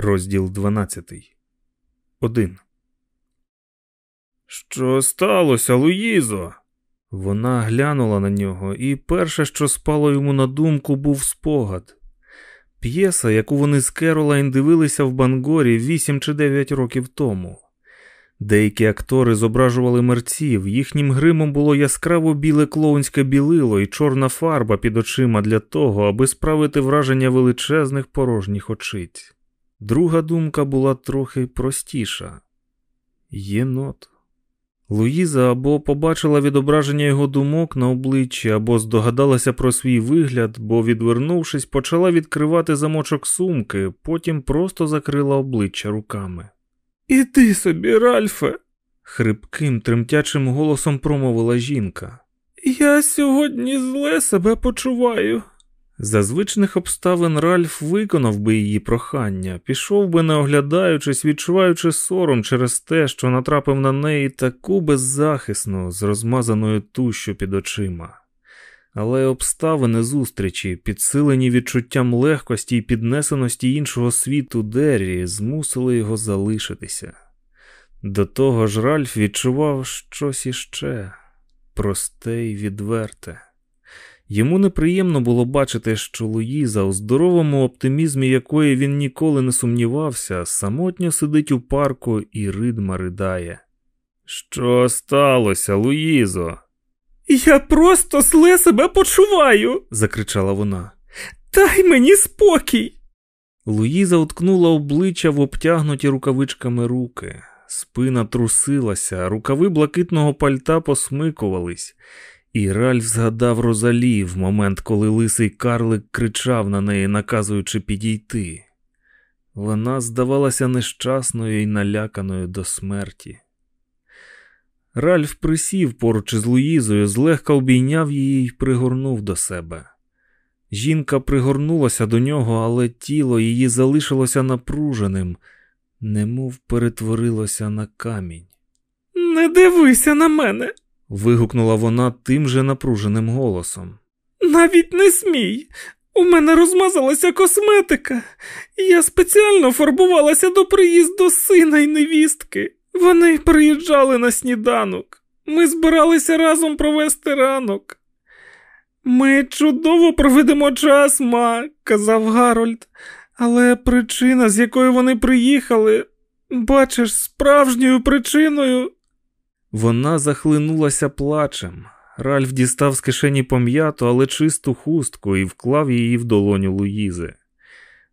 Розділ 12. 1. Що сталося, Луїзо? Вона глянула на нього, і перше, що спало йому на думку, був спогад. П'єса, яку вони з Керолайн дивилися в Бангорі 8 чи 9 років тому. Деякі актори зображували мерців, їхнім гримом було яскраво біле клоунське білило і чорна фарба під очима для того, аби справити враження величезних порожніх очиць. Друга думка була трохи простіша єнот. Луїза або побачила відображення його думок на обличчі, або здогадалася про свій вигляд, бо, відвернувшись, почала відкривати замочок сумки, потім просто закрила обличчя руками. Іди собі, Ральфе, хрипким, тремтячим голосом промовила жінка. Я сьогодні зле себе почуваю. За звичних обставин Ральф виконав би її прохання, пішов би, не оглядаючись, відчуваючи сором через те, що натрапив на неї таку беззахисну, з розмазаною тущу під очима. Але обставини зустрічі, підсилені відчуттям легкості і піднесеності іншого світу Деррі, змусили його залишитися. До того ж, Ральф відчував щось іще просте й відверте. Йому неприємно було бачити, що Луїза, у здоровому оптимізмі якої він ніколи не сумнівався, самотньо сидить у парку і ридма ридає. Що сталося, Луїзо? Я просто зле себе почуваю, закричала вона. Дай мені спокій. Луїза уткнула обличчя в обтягнуті рукавичками руки. Спина трусилася, рукави блакитного пальта посмикувались. І Ральф згадав Розалі в момент, коли лисий карлик кричав на неї, наказуючи підійти. Вона здавалася нещасною і наляканою до смерті. Ральф присів поруч із Луїзою, злегка обійняв її і пригорнув до себе. Жінка пригорнулася до нього, але тіло її залишилося напруженим, немов перетворилося на камінь. Не дивися на мене, вигукнула вона тим же напруженим голосом. Навіть не смій. У мене розмазалася косметика, я спеціально фарбувалася до приїзду сина й невістки. Вони приїжджали на сніданок. Ми збиралися разом провести ранок. Ми чудово проведемо час, ма, казав Гарольд, але причина, з якої вони приїхали, бачиш, справжньою причиною вона захлинулася плачем. Ральф дістав з кишені пом'яту, але чисту хустку і вклав її в долоню Луїзи.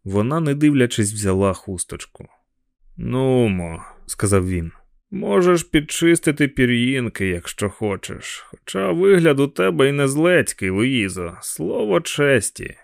Вона, не дивлячись, взяла хусточку. Нумо, сказав він, можеш підчистити пір'їнки, якщо хочеш, хоча вигляд у тебе й не злецький, Луїзо, слово честі.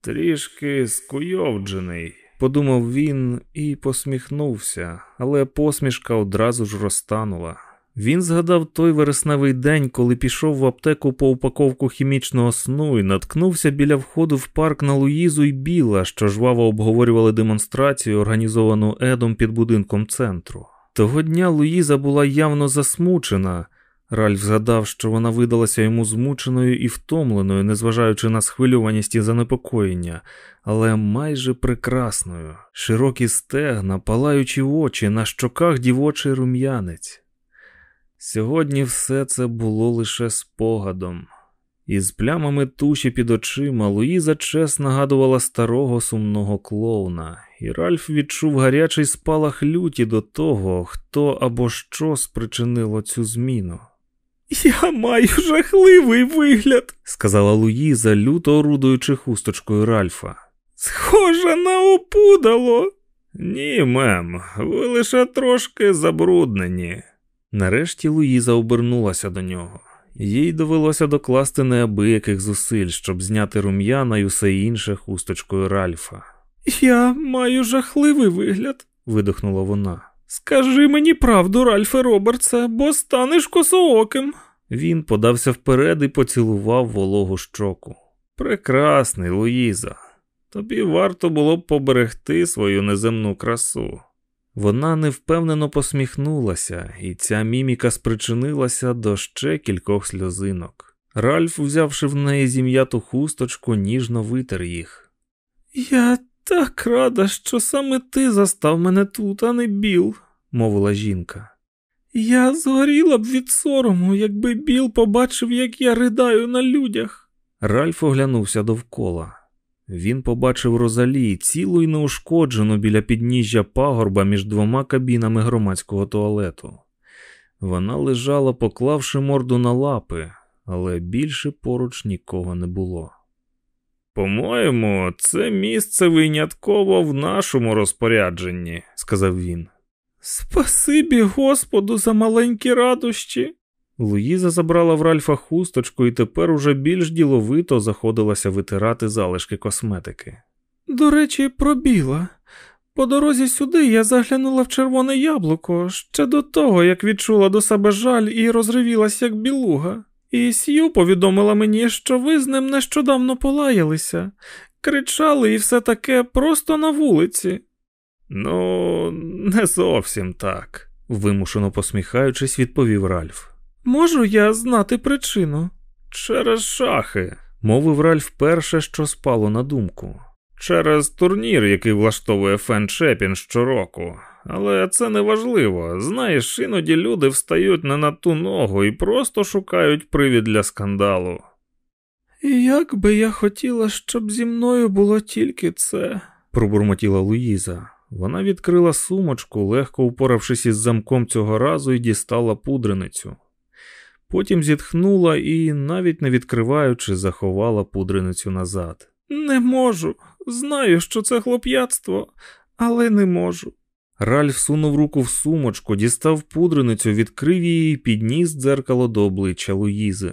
Трішки скуйовджений, подумав він і посміхнувся, але посмішка одразу ж розтанула. Він згадав той вересневий день, коли пішов в аптеку по упаковку хімічного сну і наткнувся біля входу в парк на Луїзу і Біла, що жваво обговорювали демонстрацію, організовану Едом під будинком центру. Того дня Луїза була явно засмучена. Ральф згадав, що вона видалася йому змученою і втомленою, незважаючи на схвильованість і занепокоєння, але майже прекрасною, широкі стегна, палаючі очі, на щоках дівочий рум'янець. Сьогодні все це було лише спогадом. Із плямами туші під очима Луїза чес нагадувала старого сумного клоуна, і Ральф відчув гарячий спалах люті до того, хто або що спричинило цю зміну. Я маю жахливий вигляд, сказала Луїза, люто орудуючи хусточкою Ральфа. Схоже на опудало. Ні, мем, ви лише трошки забруднені. Нарешті Луїза обернулася до нього. Їй довелося докласти неабияких зусиль, щоб зняти рум'яна й усе інше хусточкою Ральфа. Я маю жахливий вигляд, видихнула вона. Скажи мені правду, Ральфе Робертсе, бо станеш косооким. Він подався вперед і поцілував вологу щоку. Прекрасний, Луїза. Тобі варто було б поберегти свою неземну красу. Вона невпевнено посміхнулася, і ця міміка спричинилася до ще кількох сльозинок. Ральф, взявши в неї зім'яту хусточку, ніжно витер їх. Я Так рада, що саме ти застав мене тут, а не Біл, мовила жінка. Я згоріла б від сорому, якби Біл побачив, як я ридаю на людях. Ральф оглянувся довкола. Він побачив Розалі цілу й неушкоджену біля підніжжя пагорба між двома кабінами громадського туалету. Вона лежала, поклавши морду на лапи, але більше поруч нікого не було. По-моєму, це місце винятково в нашому розпорядженні, сказав він. Спасибі Господу за маленькі радощі. Луїза забрала в Ральфа хусточку і тепер уже більш діловито заходилася витирати залишки косметики. До речі, пробіла. По дорозі сюди я заглянула в червоне яблуко ще до того, як відчула до себе жаль і розривілась, як білуга. І Сью повідомила мені, що ви з ним нещодавно полаялися, кричали і все таке просто на вулиці. Ну, не зовсім так, вимушено посміхаючись, відповів Ральф. Можу я знати причину? Через шахи, мовив Ральф перше, що спало на думку. Через турнір, який влаштовує Фен Чепін щороку. Але це не важливо. Знаєш, іноді люди встають не на ту ногу і просто шукають привід для скандалу. І як би я хотіла, щоб зі мною було тільки це, пробурмотіла Луїза. Вона відкрила сумочку, легко упоравшись із замком цього разу, і дістала пудреницю. Потім зітхнула і, навіть не відкриваючи, заховала пудреницю назад. Не можу. Знаю, що це хлоп'ятство, але не можу. Ральф сунув руку в сумочку, дістав пудреницю, відкрив її і підніс дзеркало до обличчя Луїзи.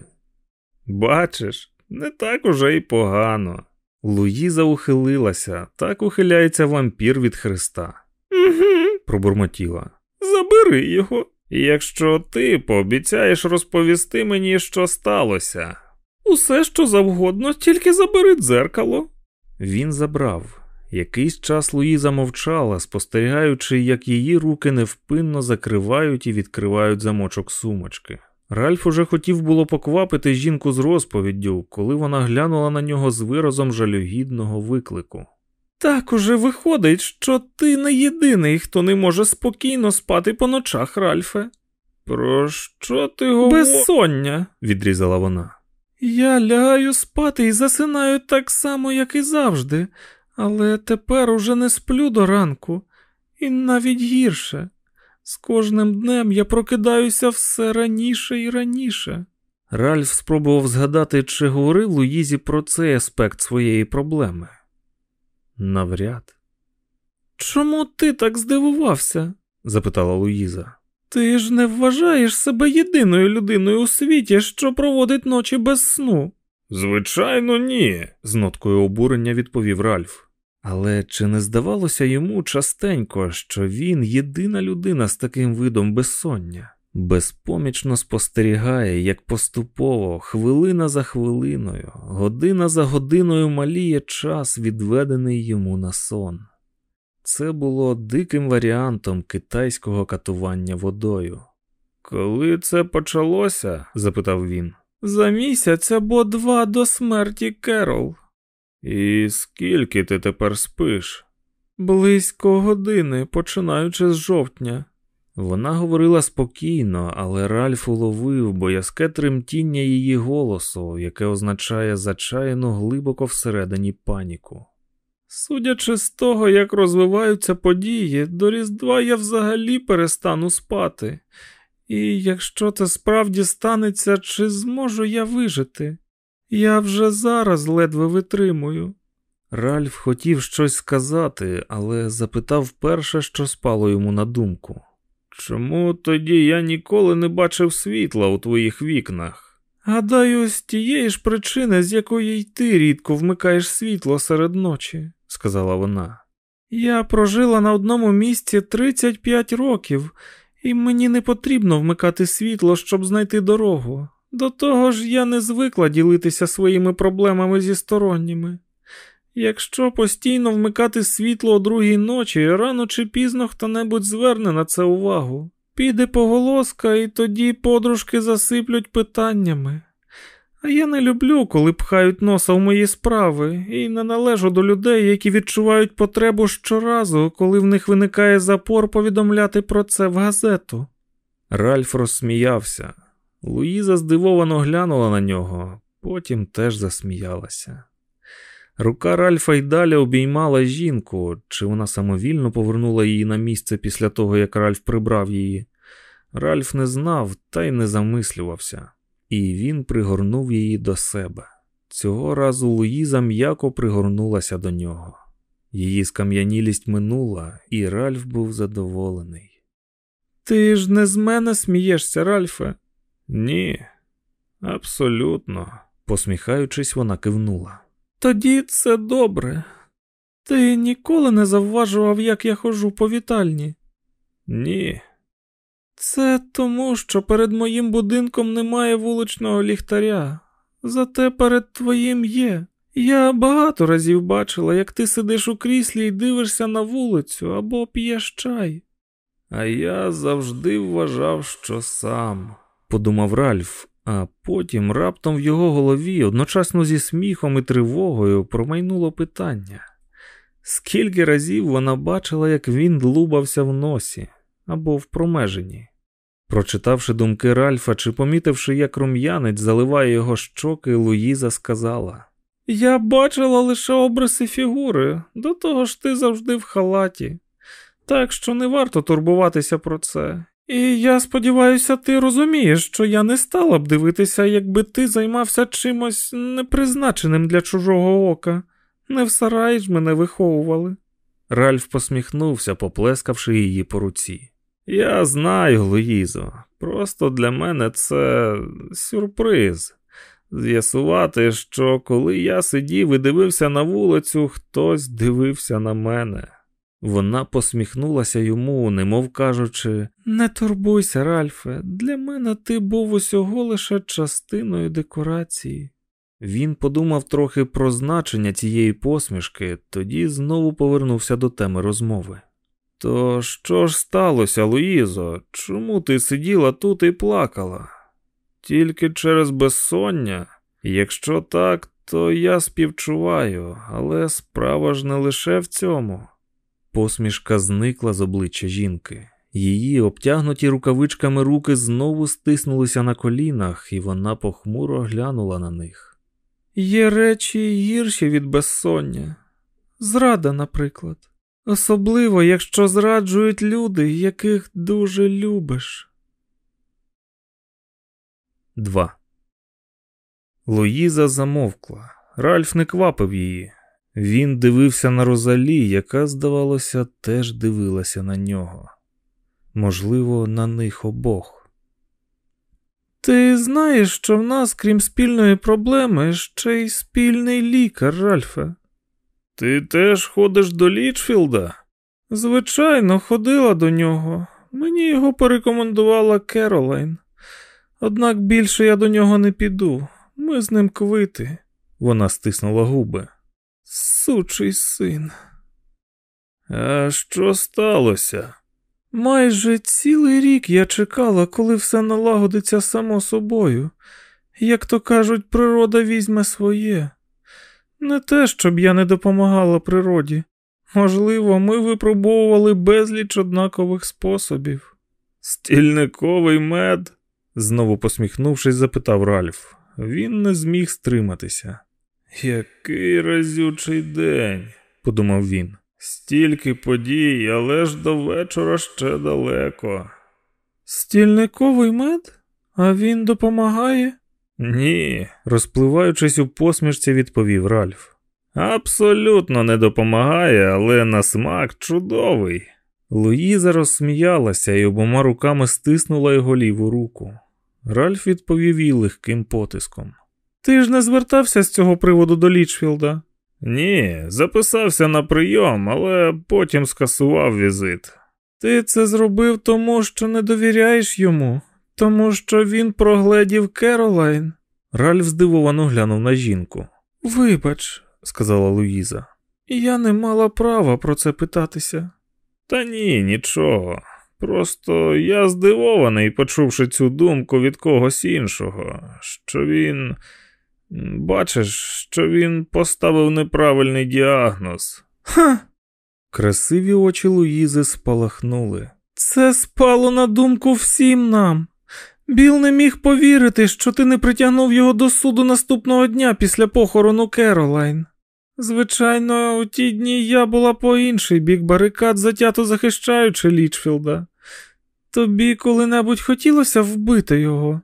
Бачиш, не так уже й погано. Луїза ухилилася, так ухиляється вампір від Христа. «Угу», – пробурмотіла. Забери його. Якщо ти пообіцяєш розповісти мені, що сталося. Усе що завгодно, тільки забери дзеркало. Він забрав. Якийсь час Луїза мовчала, спостерігаючи, як її руки невпинно закривають і відкривають замочок сумочки. Ральф уже хотів було поквапити жінку з розповіддю, коли вона глянула на нього з виразом жалюгідного виклику. Так уже виходить, що ти не єдиний, хто не може спокійно спати по ночах, Ральфе. Про що ти говориш? Безсоння, відрізала вона. Я лягаю спати і засинаю так само, як і завжди, але тепер уже не сплю до ранку, і навіть гірше. З кожним днем я прокидаюся все раніше і раніше. Ральф спробував згадати, чи говорив Луїзі про цей аспект своєї проблеми. Навряд. Чому ти так здивувався? запитала Луїза. Ти ж не вважаєш себе єдиною людиною у світі, що проводить ночі без сну? Звичайно, ні, з ноткою обурення відповів Ральф. Але чи не здавалося йому частенько, що він єдина людина з таким видом безсоння, безпомічно спостерігає, як поступово, хвилина за хвилиною, година за годиною маліє час, відведений йому на сон. Це було диким варіантом китайського катування водою. Коли це почалося? запитав він. За місяць або два до смерті Керол. І скільки ти тепер спиш? Близько години, починаючи з жовтня. Вона говорила спокійно, але Ральф уловив боязке тремтіння її голосу, яке означає зачаяну глибоко всередині паніку. Судячи з того, як розвиваються події, до Різдва я взагалі перестану спати, і якщо це справді станеться, чи зможу я вижити? Я вже зараз ледве витримую. Ральф хотів щось сказати, але запитав перше, що спало йому на думку. Чому тоді я ніколи не бачив світла у твоїх вікнах? Гадаю, з тієї ж причини, з якої й ти рідко вмикаєш світло серед ночі, сказала вона. Я прожила на одному місці 35 років, і мені не потрібно вмикати світло, щоб знайти дорогу. До того ж, я не звикла ділитися своїми проблемами зі сторонніми. Якщо постійно вмикати світло о другій ночі, рано чи пізно хто небудь зверне на це увагу. Піде поголоска, і тоді подружки засиплють питаннями. А я не люблю, коли пхають носа в мої справи, і не належу до людей, які відчувають потребу щоразу, коли в них виникає запор повідомляти про це в газету. Ральф розсміявся. Луїза здивовано глянула на нього, потім теж засміялася. Рука Ральфа й далі обіймала жінку, чи вона самовільно повернула її на місце після того, як Ральф прибрав її. Ральф не знав та й не замислювався, і він пригорнув її до себе. Цього разу Луїза м'яко пригорнулася до нього. Її скам'янілість минула, і Ральф був задоволений. Ти ж не з мене смієшся, Ральфе? Ні, абсолютно, посміхаючись, вона кивнула. Тоді це добре. Ти ніколи не завважував, як я ходжу по вітальні? Ні. Це тому, що перед моїм будинком немає вуличного ліхтаря, зате перед твоїм є. Я багато разів бачила, як ти сидиш у кріслі і дивишся на вулицю або п'єш чай. А я завжди вважав, що сам, подумав Ральф, а потім раптом в його голові одночасно зі сміхом і тривогою промайнуло питання. Скільки разів вона бачила, як він лубався в носі або в промеженні. Прочитавши думки Ральфа чи помітивши, як рум'янець заливає його щоки, Луїза сказала: Я бачила лише обриси фігури, до того ж ти завжди в халаті, так що не варто турбуватися про це. І я сподіваюся, ти розумієш, що я не стала б дивитися, якби ти займався чимось непризначеним для чужого ока. Не в сараї ж мене виховували. Ральф посміхнувся, поплескавши її по руці. Я знаю, Луїзо, просто для мене це сюрприз. З'ясувати, що коли я сидів і дивився на вулицю, хтось дивився на мене. Вона посміхнулася йому, немов кажучи, не турбуйся, Ральфе, для мене ти був усього лише частиною декорації. Він подумав трохи про значення цієї посмішки, тоді знову повернувся до теми розмови. То що ж сталося, Луїзо? Чому ти сиділа тут і плакала? Тільки через безсоння? Якщо так, то я співчуваю, але справа ж не лише в цьому. Посмішка зникла з обличчя жінки. Її обтягнуті рукавичками руки знову стиснулися на колінах, і вона похмуро глянула на них. Є речі гірші від безсоння, зрада, наприклад, особливо, якщо зраджують люди, яких дуже любиш. 2. Луїза замовкла. Ральф не квапив її. Він дивився на Розалі, яка, здавалося, теж дивилася на нього. Можливо, на них обох. Ти знаєш, що в нас, крім спільної проблеми, ще й спільний лікар, Ральфе. Ти теж ходиш до Лічфілда? Звичайно, ходила до нього. Мені його порекомендувала Керолайн. Однак більше я до нього не піду. Ми з ним квити. Вона стиснула губи. Сучий син. А що сталося? Майже цілий рік я чекала, коли все налагодиться само собою. Як то кажуть, природа візьме своє. Не те, щоб я не допомагала природі. Можливо, ми випробовували безліч однакових способів. Стільниковий мед? знову посміхнувшись, запитав Ральф. Він не зміг стриматися. Який разючий день, подумав він. Стільки подій, але ж до вечора ще далеко. Стільниковий мед? А він допомагає? Ні, розпливаючись у посмішці, відповів Ральф. Абсолютно не допомагає, але на смак чудовий. Луїза розсміялася і обома руками стиснула його ліву руку. Ральф відповів їй легким потиском. Ти ж не звертався з цього приводу до Лічфілда? Ні, записався на прийом, але потім скасував візит. Ти це зробив тому, що не довіряєш йому, тому що він прогледів Керолайн. Ральф здивовано глянув на жінку. Вибач, сказала Луїза, я не мала права про це питатися. Та ні, нічого. Просто я здивований, почувши цю думку від когось іншого, що він Бачиш, що він поставив неправильний діагноз. Ха. Красиві очі Луїзи спалахнули. Це спало на думку всім нам. Біл не міг повірити, що ти не притягнув його до суду наступного дня після похорону Керолайн. Звичайно, у ті дні я була по інший бік барикад, затято захищаючи Лічфілда. Тобі коли-небудь хотілося вбити його?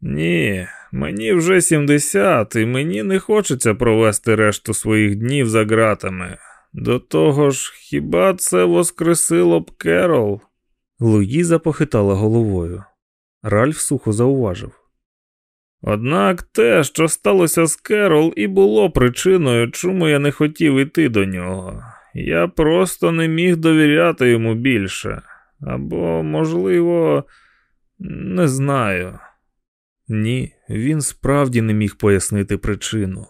Ні, мені вже 70, і мені не хочеться провести решту своїх днів за ґратами. До того ж, хіба це воскресило б Керол? Луїза похитала головою. Ральф сухо зауважив. Однак те, що сталося з Керол, і було причиною, чому я не хотів іти до нього. Я просто не міг довіряти йому більше. Або, можливо, не знаю. Ні, він справді не міг пояснити причину.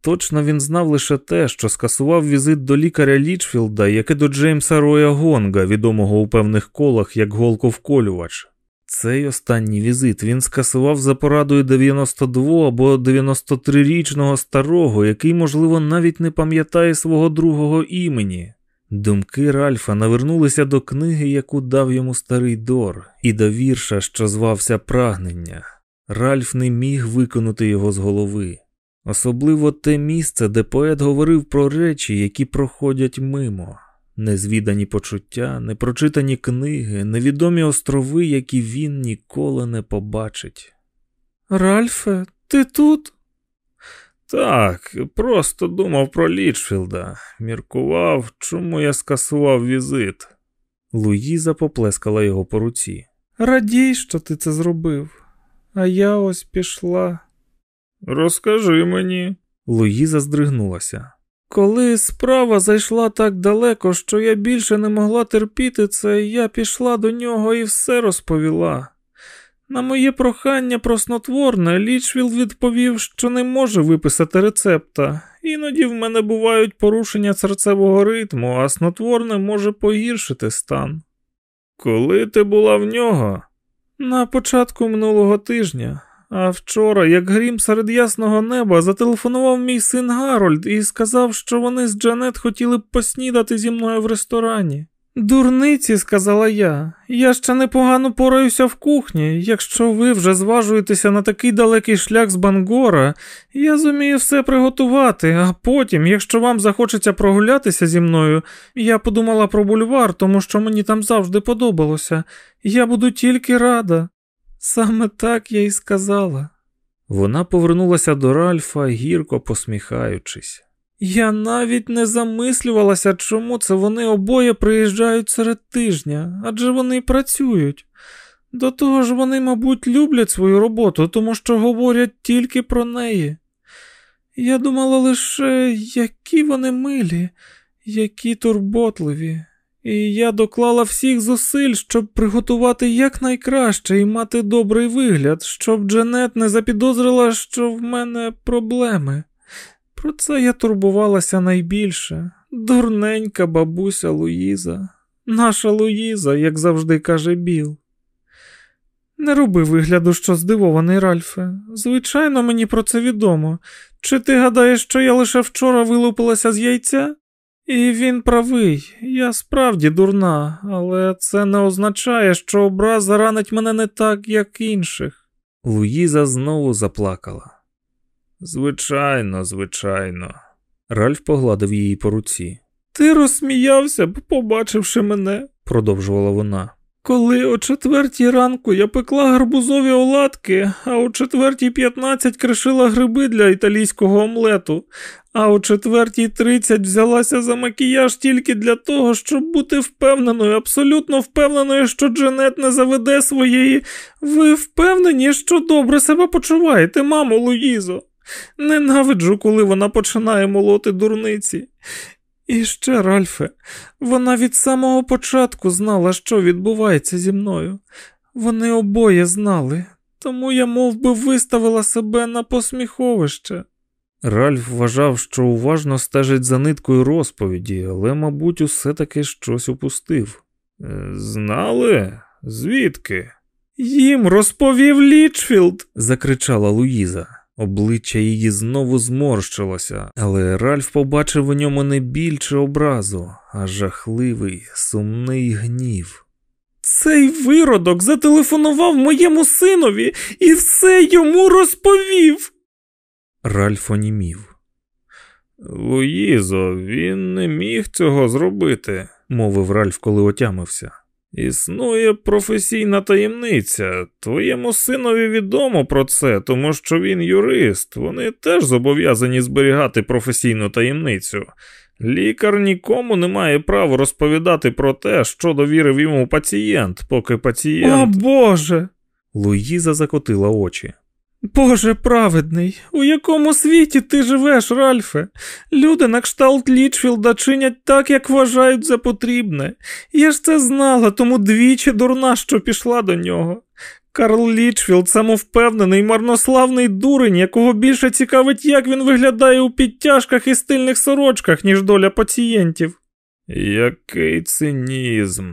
Точно він знав лише те, що скасував візит до лікаря Лічфілда, як і до Джеймса Роя Гонга, відомого у певних колах як голковколювач. Цей останній візит він скасував за порадою 92 або 93-річного старого, який, можливо, навіть не пам'ятає свого другого імені. Думки Ральфа навернулися до книги, яку дав йому старий Дор, і до вірша, що звався Прагнення. Ральф не міг виконати його з голови. Особливо те місце, де поет говорив про речі, які проходять мимо, незвідані почуття, непрочитані книги, невідомі острови, які він ніколи не побачить. Ральфе, ти тут? Так, просто думав про Лічфілда, міркував, чому я скасував візит. Луїза поплескала його по руці. Радій, що ти це зробив, а я ось пішла. Розкажи мені. Луїза здригнулася. Коли справа зайшла так далеко, що я більше не могла терпіти це, я пішла до нього і все розповіла. На моє прохання про снотворне Лічвіл відповів, що не може виписати рецепта. Іноді в мене бувають порушення серцевого ритму, а снотворне може погіршити стан. Коли ти була в нього? На початку минулого тижня. А вчора, як грім серед ясного неба, зателефонував мій син Гарольд і сказав, що вони з Джанет хотіли б поснідати зі мною в ресторані. Дурниці, сказала я, я ще непогано пораюся в кухні. Якщо ви вже зважуєтеся на такий далекий шлях з Бангора, я зумію все приготувати, а потім, якщо вам захочеться прогулятися зі мною, я подумала про бульвар, тому що мені там завжди подобалося. Я буду тільки рада. Саме так я й сказала. Вона повернулася до Ральфа, гірко посміхаючись. Я навіть не замислювалася, чому це вони обоє приїжджають серед тижня, адже вони працюють. До того ж, вони, мабуть, люблять свою роботу, тому що говорять тільки про неї. Я думала лише, які вони милі, які турботливі, і я доклала всіх зусиль, щоб приготувати якнайкраще і мати добрий вигляд, щоб Джанет не запідозрила, що в мене проблеми. Про це я турбувалася найбільше. Дурненька бабуся Луїза, наша Луїза, як завжди каже Біл. Не роби вигляду, що здивований, Ральфе. Звичайно, мені про це відомо. Чи ти гадаєш, що я лише вчора вилупилася з яйця? І він правий, я справді дурна, але це не означає, що образа ранить мене не так, як інших. Луїза знову заплакала. Звичайно, звичайно. Ральф погладив її по руці. Ти розсміявся б, побачивши мене, продовжувала вона. Коли о четвертій ранку я пекла гарбузові оладки, а о четвертій п'ятнадцять кришила гриби для італійського омлету, а о четвертій тридцять взялася за макіяж тільки для того, щоб бути впевненою, абсолютно впевненою, що Джанет не заведе своєї. Ви впевнені, що добре себе почуваєте, мамо Луїзо? Ненавиджу, коли вона починає молоти дурниці. І ще, Ральфе, вона від самого початку знала, що відбувається зі мною. Вони обоє знали, тому я мов би, виставила себе на посміховище. Ральф вважав, що уважно стежить за ниткою розповіді, але, мабуть, усе таки щось упустив. «Е, знали? Звідки? Їм розповів Лічфілд, закричала Луїза. Обличчя її знову зморщилося, але Ральф побачив у ньому не біль чи образу, а жахливий, сумний гнів. Цей виродок зателефонував моєму синові і все йому розповів. Ральф онімів. Луїзо, він не міг цього зробити, мовив Ральф, коли отямився. Існує професійна таємниця. Твоєму синові відомо про це, тому що він юрист. Вони теж зобов'язані зберігати професійну таємницю. Лікар нікому не має права розповідати про те, що довірив йому пацієнт, поки пацієнт. О Боже. Луїза закотила очі. Боже праведний, у якому світі ти живеш, Ральфе? Люди на кшталт Лічфілда чинять так, як вважають за потрібне. Я ж це знала, тому двічі дурна, що пішла до нього. Карл Лічфілд самовпевнений, марнославний дурень, якого більше цікавить, як він виглядає у підтяжках і стильних сорочках, ніж доля пацієнтів. Який цинізм.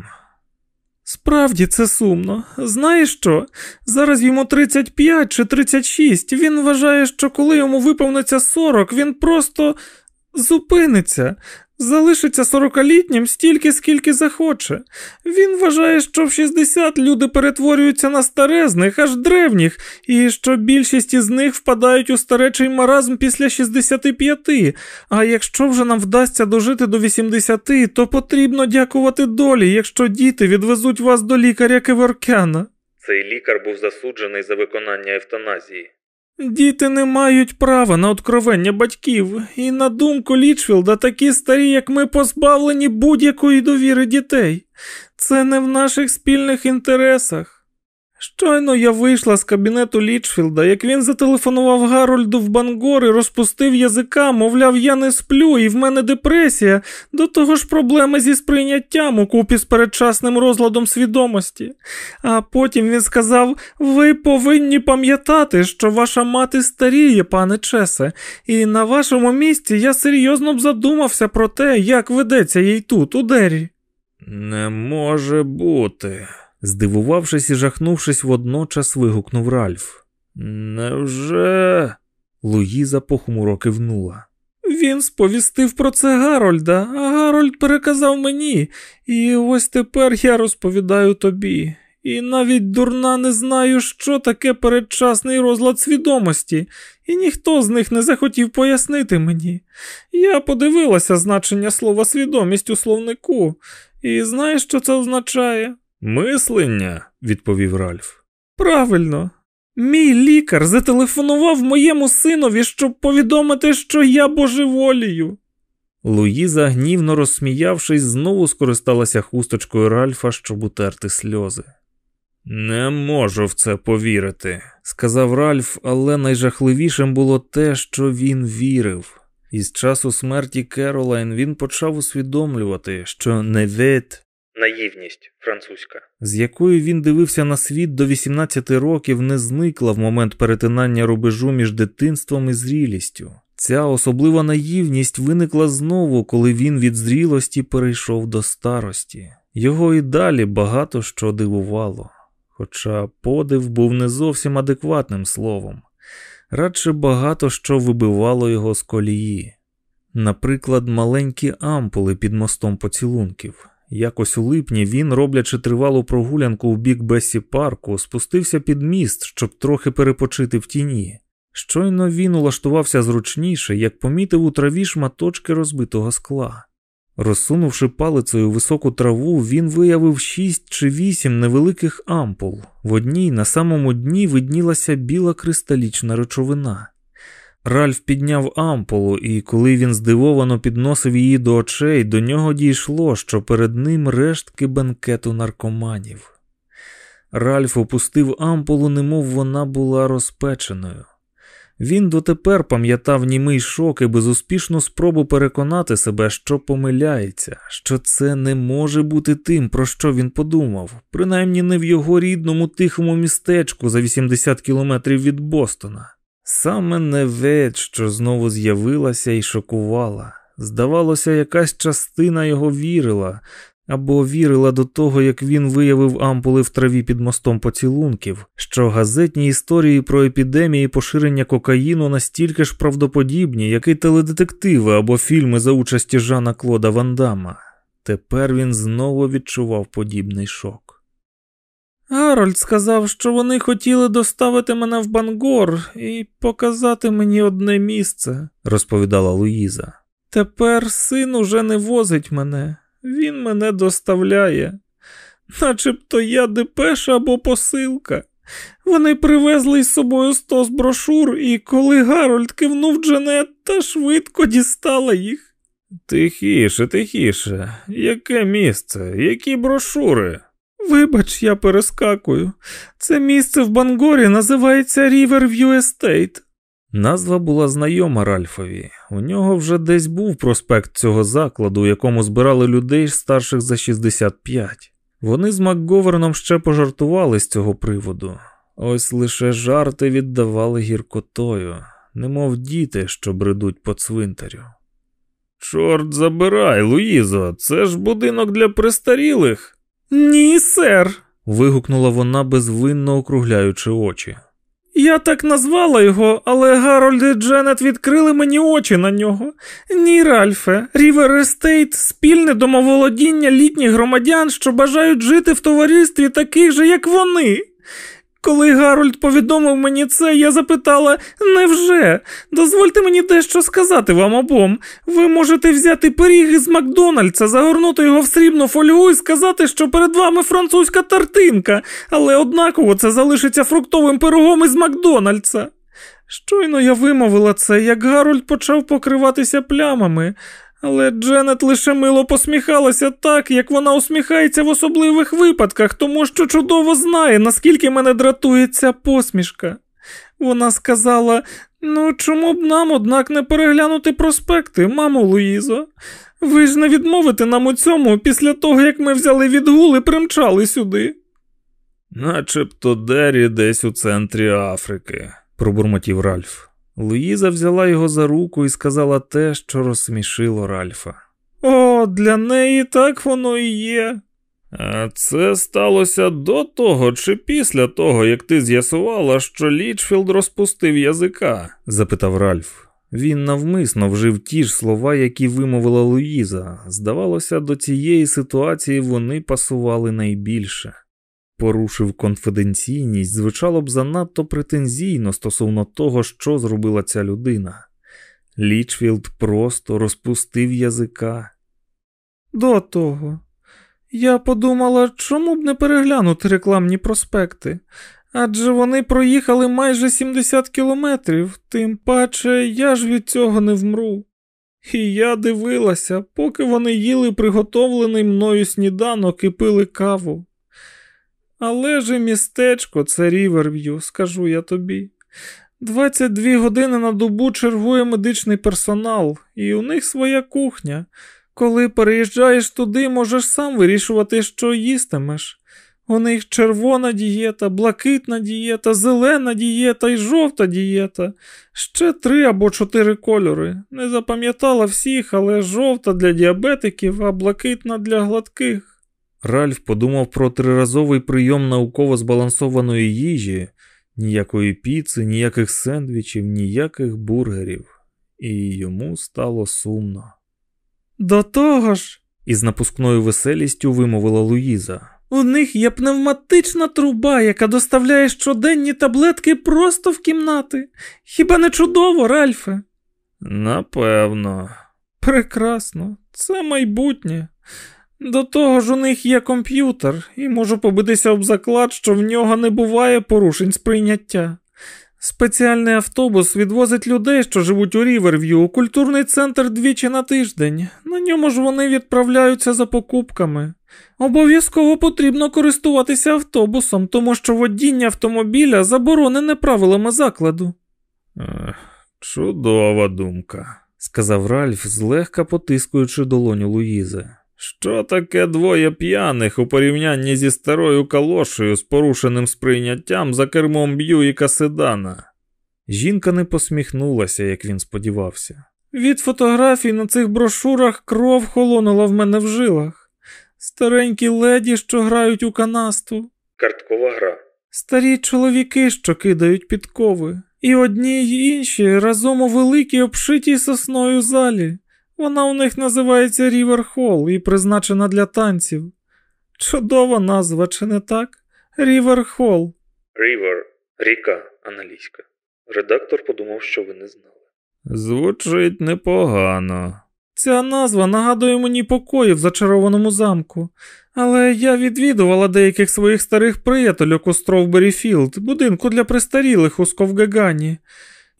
Справді це сумно. Знаєш що? Зараз йому 35 чи 36. Він вважає, що коли йому виповниться 40, він просто зупиниться, залишиться 40-літнім стільки, скільки захоче. Він вважає, що в 60 люди перетворюються на старезних, аж древніх, і що більшість із них впадають у старечий маразм після 65. А якщо вже нам вдасться дожити до 80, то потрібно дякувати долі, якщо діти відвезуть вас до лікаря Кеверкяна. Цей лікар був засуджений за виконання евтаназії. Діти не мають права на откровення батьків, і на думку Лічфілда, такі старі, як ми, позбавлені будь-якої довіри дітей. Це не в наших спільних інтересах. Щойно я вийшла з кабінету Лічфілда, як він зателефонував Гарольду в Бангор і розпустив язика, мовляв, я не сплю, і в мене депресія, до того ж проблеми зі сприйняттям у купі з передчасним розладом свідомості. А потім він сказав: Ви повинні пам'ятати, що ваша мати старіє, пане Чесе, і на вашому місці я серйозно б задумався про те, як ведеться їй тут, у Дері. Не може бути. Здивувавшись і жахнувшись, водночас вигукнув Ральф. Невже? Луїза похмуро кивнула. Він сповістив про це Гарольда, а Гарольд переказав мені, і ось тепер я розповідаю тобі. І навіть дурна не знаю, що таке передчасний розлад свідомості, і ніхто з них не захотів пояснити мені. Я подивилася значення слова свідомість у словнику, і знаєш, що це означає? Мислення, відповів Ральф. Правильно. Мій лікар зателефонував моєму синові, щоб повідомити, що я божеволію. Луїза, гнівно розсміявшись, знову скористалася хусточкою Ральфа, щоб утерти сльози. Не можу в це повірити, сказав Ральф, але найжахливішим було те, що він вірив. Із часу смерті Керолайн він почав усвідомлювати, що невет наївність французька, з якою він дивився на світ до 18 років, не зникла в момент перетинання рубежу між дитинством і зрілістю. Ця особлива наївність виникла знову, коли він від зрілості перейшов до старості. Його і далі багато що дивувало, хоча подив був не зовсім адекватним словом, радше багато що вибивало його з колії. Наприклад, маленькі ампули під мостом поцілунків. Якось у липні він, роблячи тривалу прогулянку в бік Бесі парку, спустився під міст, щоб трохи перепочити в тіні. Щойно він улаштувався зручніше, як помітив у траві шматочки розбитого скла. Розсунувши палицею високу траву, він виявив шість чи вісім невеликих ампул. В одній на самому дні виднілася біла кристалічна речовина. Ральф підняв ампулу, і коли він здивовано підносив її до очей, до нього дійшло, що перед ним рештки бенкету наркоманів. Ральф опустив ампулу, немов вона була розпеченою. Він дотепер пам'ятав німий шок і безуспішну спробу переконати себе, що помиляється, що це не може бути тим, про що він подумав, принаймні не в його рідному тихому містечку за 80 кілометрів від Бостона. Саме неведь, що знову з'явилася і шокувала. Здавалося, якась частина його вірила, або вірила до того, як він виявив ампули в траві під мостом поцілунків, що газетні історії про епідемії поширення кокаїну настільки ж правдоподібні, як і теледетективи або фільми за участі Жана Клода Вандама. Тепер він знову відчував подібний шок. Гарольд сказав, що вони хотіли доставити мене в Бангор і показати мені одне місце, розповідала Луїза. Тепер син уже не возить мене, він мене доставляє, начебто я депеша або посилка. Вони привезли із собою стос брошур, і коли Гарольд кивнув Джанет, та швидко дістала їх. Тихіше, тихіше, яке місце, які брошури? Вибач, я перескакую. Це місце в Бангорі називається Riverview Estate. Назва була знайома Ральфові. У нього вже десь був проспект цього закладу, у якому збирали людей старших за 65. Вони з Макговерном ще пожартували з цього приводу. Ось лише жарти віддавали гіркотою, немов діти, що бредуть по цвинтарю. Чорт забирай, Луїзо, це ж будинок для престарілих. Ні, сер. вигукнула вона, безвинно округляючи очі. Я так назвала його, але Гарольд і Дженет відкрили мені очі на нього. Ні, Ральфе, Рівер Естейт спільне домоволодіння літніх громадян, що бажають жити в товаристві таких же, як вони. Коли Гарольд повідомив мені це, я запитала невже? Дозвольте мені дещо сказати вам обом. Ви можете взяти пиріг із Макдональдса, загорнути його в срібну фольгу і сказати, що перед вами французька тартинка, але однаково це залишиться фруктовим пирогом із Макдональдса. Щойно я вимовила це, як Гарольд почав покриватися плямами. Але Дженет лише мило посміхалася так, як вона усміхається в особливих випадках, тому що чудово знає, наскільки мене дратує ця посмішка. Вона сказала: ну, чому б нам, однак, не переглянути проспекти, мамо Луїзо? Ви ж не відмовите нам у цьому після того, як ми взяли відгул і примчали сюди. Начебто Дері десь у центрі Африки, пробурмотів Ральф. Луїза взяла його за руку і сказала те, що розсмішило Ральфа. О, для неї так воно і є. А це сталося до того чи після того, як ти з'ясувала, що Лічфілд розпустив язика? запитав Ральф. Він навмисно вжив ті ж слова, які вимовила Луїза. Здавалося, до цієї ситуації вони пасували найбільше порушив конфіденційність, звучало б занадто претензійно стосовно того, що зробила ця людина. Лічфілд просто розпустив язика. До того. Я подумала, чому б не переглянути рекламні проспекти, адже вони проїхали майже 70 кілометрів, тим паче я ж від цього не вмру. І я дивилася, поки вони їли приготовлений мною сніданок і пили каву. Але ж і містечко це Ріверв'ю, скажу я тобі. 22 години на добу чергує медичний персонал, і у них своя кухня. Коли переїжджаєш туди, можеш сам вирішувати, що їстимеш. У них червона дієта, блакитна дієта, зелена дієта і жовта дієта. Ще три або чотири кольори. Не запам'ятала всіх, але жовта для діабетиків, а блакитна для гладких. Ральф подумав про триразовий прийом науково збалансованої їжі, ніякої піци, ніяких сендвічів, ніяких бургерів, і йому стало сумно. До того ж, із напускною веселістю вимовила Луїза. У них є пневматична труба, яка доставляє щоденні таблетки просто в кімнати. Хіба не чудово, Ральфе? Напевно. Прекрасно, це майбутнє. До того ж у них є комп'ютер, і можу побитися об заклад, що в нього не буває порушень сприйняття. Спеціальний автобус відвозить людей, що живуть у Ріверв'ю, у культурний центр двічі на тиждень. На ньому ж вони відправляються за покупками. Обов'язково потрібно користуватися автобусом, тому що водіння автомобіля заборонене правилами закладу. Чудова думка, сказав Ральф, злегка потискуючи долоню Луїзи. Що таке двоє п'яних у порівнянні зі старою калошею з порушеним сприйняттям за кермом Б'юїка Седана? Жінка не посміхнулася, як він сподівався. Від фотографій на цих брошурах кров холонула в мене в жилах. старенькі леді, що грають у канасту, карткова гра, старі чоловіки, що кидають підкови, і одні й інші разом у великій обшитій сосною залі. Вона у них називається Рівер Холл і призначена для танців. Чудова назва, чи не так? Рівер Холл. Рівер, ріка англійська. Редактор подумав, що ви не знали. Звучить непогано. Ця назва нагадує мені покої в зачарованому замку, але я відвідувала деяких своїх старих приятельок у Стровбері Філд, будинку для престарілих у Сковгагані,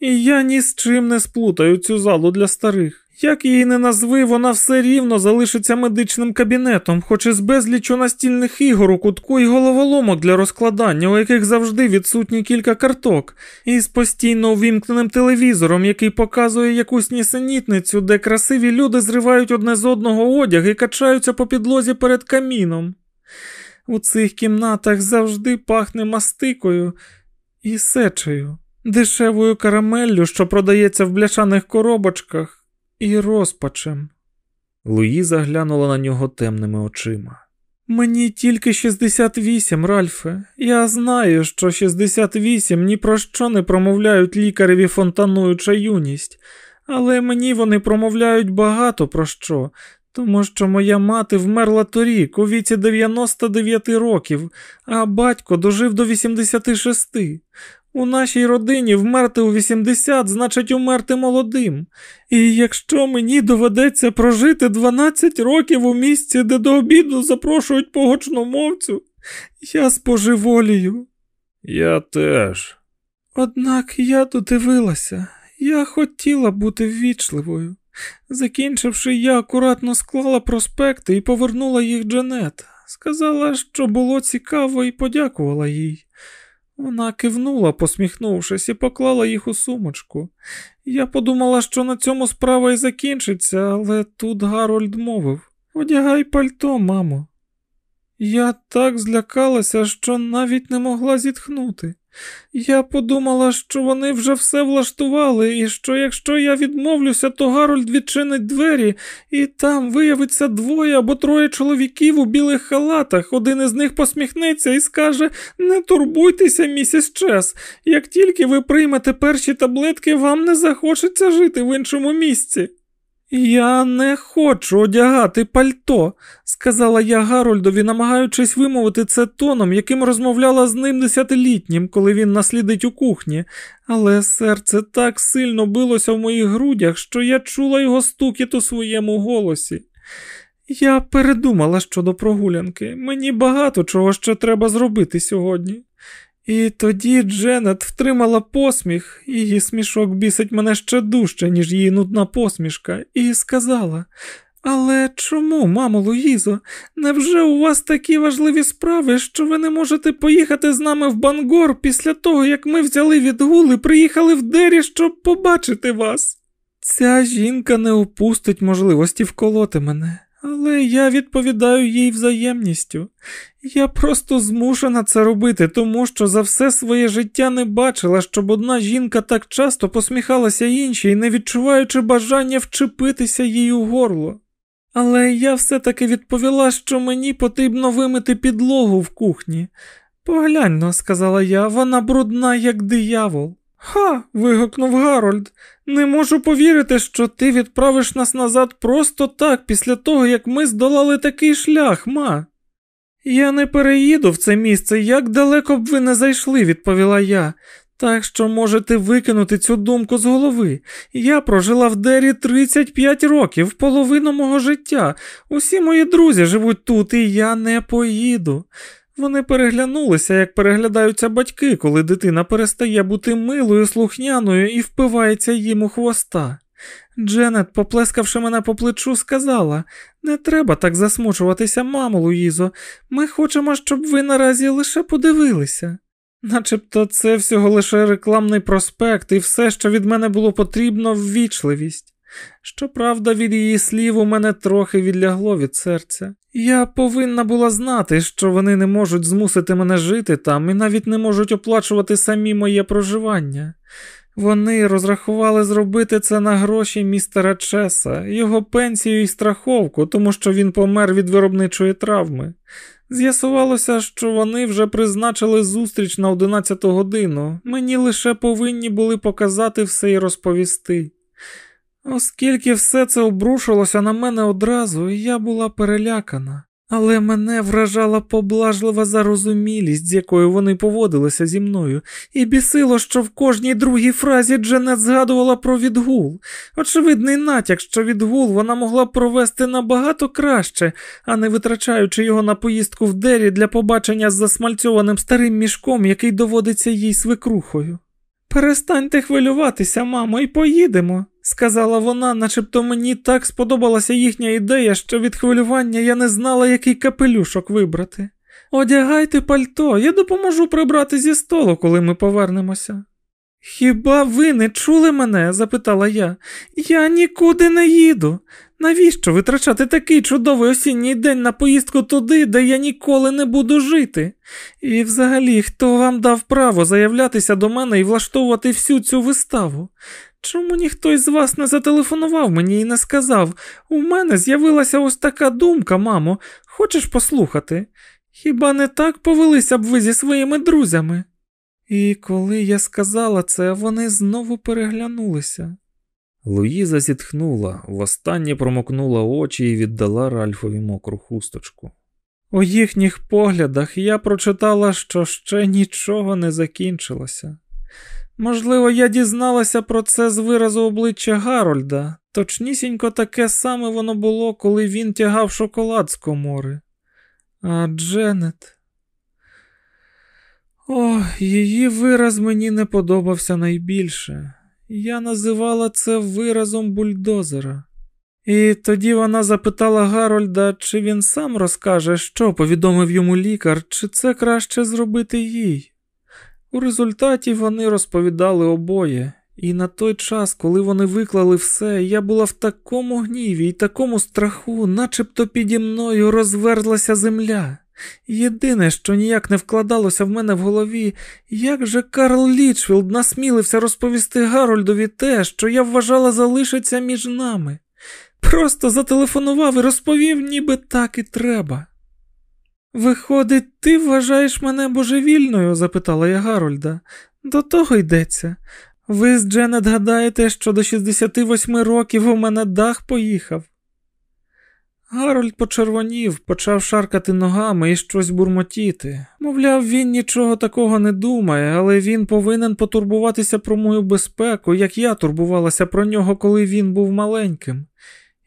і я ні з чим не сплутаю цю залу для старих. Як її не назви, вона все рівно залишиться медичним кабінетом, хоч і з безлічу настільних ігор у кутку і головоломок для розкладання, у яких завжди відсутні кілька карток, і з постійно увімкненим телевізором, який показує якусь нісенітницю, де красиві люди зривають одне з одного одяг і качаються по підлозі перед каміном. У цих кімнатах завжди пахне мастикою і сечею, дешевою карамеллю, що продається в бляшаних коробочках і розпачем. Луїза глянула на нього темними очима. Мені тільки 68, Ральфе. Я знаю, що 68 ні про що не промовляють лікареві фонтануюча юність, але мені вони промовляють багато про що, тому що моя мати вмерла торік у віці 99 років, а батько дожив до 86. У нашій родині вмерти у 80 значить умерти молодим. І якщо мені доведеться прожити 12 років у місці, де до обіду запрошують погочномовцю, я споживолію. Я теж. Однак я додивилася, я хотіла бути ввічливою. Закінчивши, я акуратно склала проспекти і повернула їх Джанет. Сказала, що було цікаво, і подякувала їй. Вона кивнула, посміхнувшись, і поклала їх у сумочку. Я подумала, що на цьому справа і закінчиться, але тут Гарольд мовив Одягай пальто, мамо. Я так злякалася, що навіть не могла зітхнути. Я подумала, що вони вже все влаштували, і що якщо я відмовлюся, то Гарольд відчинить двері, і там виявиться двоє або троє чоловіків у білих халатах. Один із них посміхнеться і скаже: Не турбуйтеся, місіс Чес, як тільки ви приймете перші таблетки, вам не захочеться жити в іншому місці. Я не хочу одягати пальто, сказала я Гарольдові, намагаючись вимовити це тоном, яким розмовляла з ним десятилітнім, коли він наслідить у кухні, але серце так сильно билося в моїх грудях, що я чула його стукіт у своєму голосі. Я передумала щодо прогулянки. Мені багато чого ще треба зробити сьогодні. І тоді Дженет втримала посміх, її смішок бісить мене ще дужче, ніж її нудна посмішка, і сказала: Але чому, мамо Луїзо, невже у вас такі важливі справи, що ви не можете поїхати з нами в Бангор після того, як ми взяли відгул і приїхали в Дері, щоб побачити вас? Ця жінка не упустить можливості вколоти мене. Але я відповідаю їй взаємністю. Я просто змушена це робити, тому що за все своє життя не бачила, щоб одна жінка так часто посміхалася іншій, не відчуваючи бажання вчепитися їй у горло. Але я все-таки відповіла, що мені потрібно вимити підлогу в кухні. Поглянь, сказала я, вона брудна, як диявол. Ха. вигукнув Гарольд. Не можу повірити, що ти відправиш нас назад просто так, після того, як ми здолали такий шлях, ма. Я не переїду в це місце, як далеко б ви не зайшли, відповіла я. Так що можете викинути цю думку з голови. Я прожила в Дері 35 років, половину мого життя. Усі мої друзі живуть тут, і я не поїду. Вони переглянулися, як переглядаються батьки, коли дитина перестає бути милою, слухняною і впивається їм у хвоста. Дженет, поплескавши мене по плечу, сказала не треба так засмучуватися, мамо Луїзо, ми хочемо, щоб ви наразі лише подивилися. Начебто це всього лише рекламний проспект, і все, що від мене було потрібно, ввічливість. Щоправда, від її слів у мене трохи відлягло від серця. Я повинна була знати, що вони не можуть змусити мене жити там і навіть не можуть оплачувати самі моє проживання. Вони розрахували зробити це на гроші містера Чеса, його пенсію і страховку, тому що він помер від виробничої травми. З'ясувалося, що вони вже призначили зустріч на 11 годину. Мені лише повинні були показати все і розповісти. Оскільки все це обрушилося на мене одразу, я була перелякана. Але мене вражала поблажлива зарозумілість, з якою вони поводилися зі мною, і бісило, що в кожній другій фразі Дженет згадувала про відгул. Очевидний натяк, що відгул вона могла провести набагато краще, а не витрачаючи його на поїздку в дері для побачення з засмальцьованим старим мішком, який доводиться їй свекрухою. Перестаньте хвилюватися, мамо, і поїдемо сказала вона, начебто мені так сподобалася їхня ідея, що від хвилювання я не знала, який капелюшок вибрати. Одягайте пальто, я допоможу прибрати зі столу, коли ми повернемося. Хіба ви не чули мене? запитала я. Я нікуди не їду. Навіщо витрачати такий чудовий осінній день на поїздку туди, де я ніколи не буду жити? І взагалі, хто вам дав право заявлятися до мене і влаштовувати всю цю виставу? Чому ніхто із вас не зателефонував мені і не сказав? У мене з'явилася ось така думка, мамо, хочеш послухати? Хіба не так повелися б ви зі своїми друзями? І коли я сказала це, вони знову переглянулися. Луїза зітхнула, востаннє промокнула очі і віддала Ральфові мокру хусточку. У їхніх поглядах я прочитала, що ще нічого не закінчилося. Можливо, я дізналася про це з виразу обличчя Гарольда, точнісінько таке саме воно було, коли він тягав шоколад з комори. А Дженет. О, її вираз мені не подобався найбільше. Я називала це виразом бульдозера. І тоді вона запитала Гарольда, чи він сам розкаже, що повідомив йому лікар, чи це краще зробити їй. У результаті вони розповідали обоє, і на той час, коли вони виклали все, я була в такому гніві і такому страху, начебто піді мною розверзлася земля. Єдине, що ніяк не вкладалося в мене в голові, як же Карл Лічфілд насмілився розповісти Гарольдові те, що я вважала залишиться між нами. Просто зателефонував і розповів, ніби так і треба. Виходить, ти вважаєш мене божевільною? запитала я Гарольда. До того йдеться. Ви з Дженет гадаєте, що до 68 років у мене дах поїхав. Гарольд почервонів, почав шаркати ногами і щось бурмотіти. Мовляв, він нічого такого не думає, але він повинен потурбуватися про мою безпеку, як я турбувалася про нього, коли він був маленьким.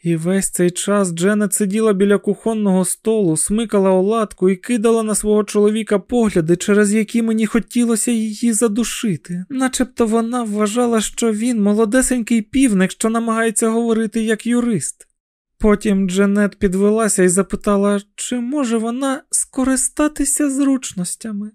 І весь цей час Дженет сиділа біля кухонного столу, смикала оладку і кидала на свого чоловіка погляди, через які мені хотілося її задушити, начебто вона вважала, що він молодесенький півник, що намагається говорити як юрист. Потім Дженет підвелася і запитала, чи може вона скористатися зручностями.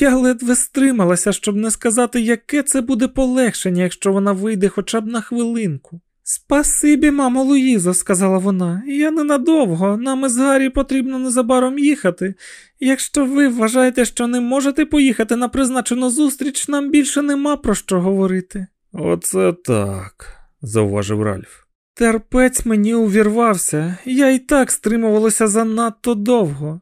Я ледве стрималася, щоб не сказати, яке це буде полегшення, якщо вона вийде хоча б на хвилинку. Спасибі, мамо Луїзо, сказала вона, я ненадовго, нам із Гаррі потрібно незабаром їхати. Якщо ви вважаєте, що не можете поїхати на призначену зустріч, нам більше нема про що говорити. Оце так, зауважив Ральф. Терпець мені увірвався, я і так стримувалася занадто довго.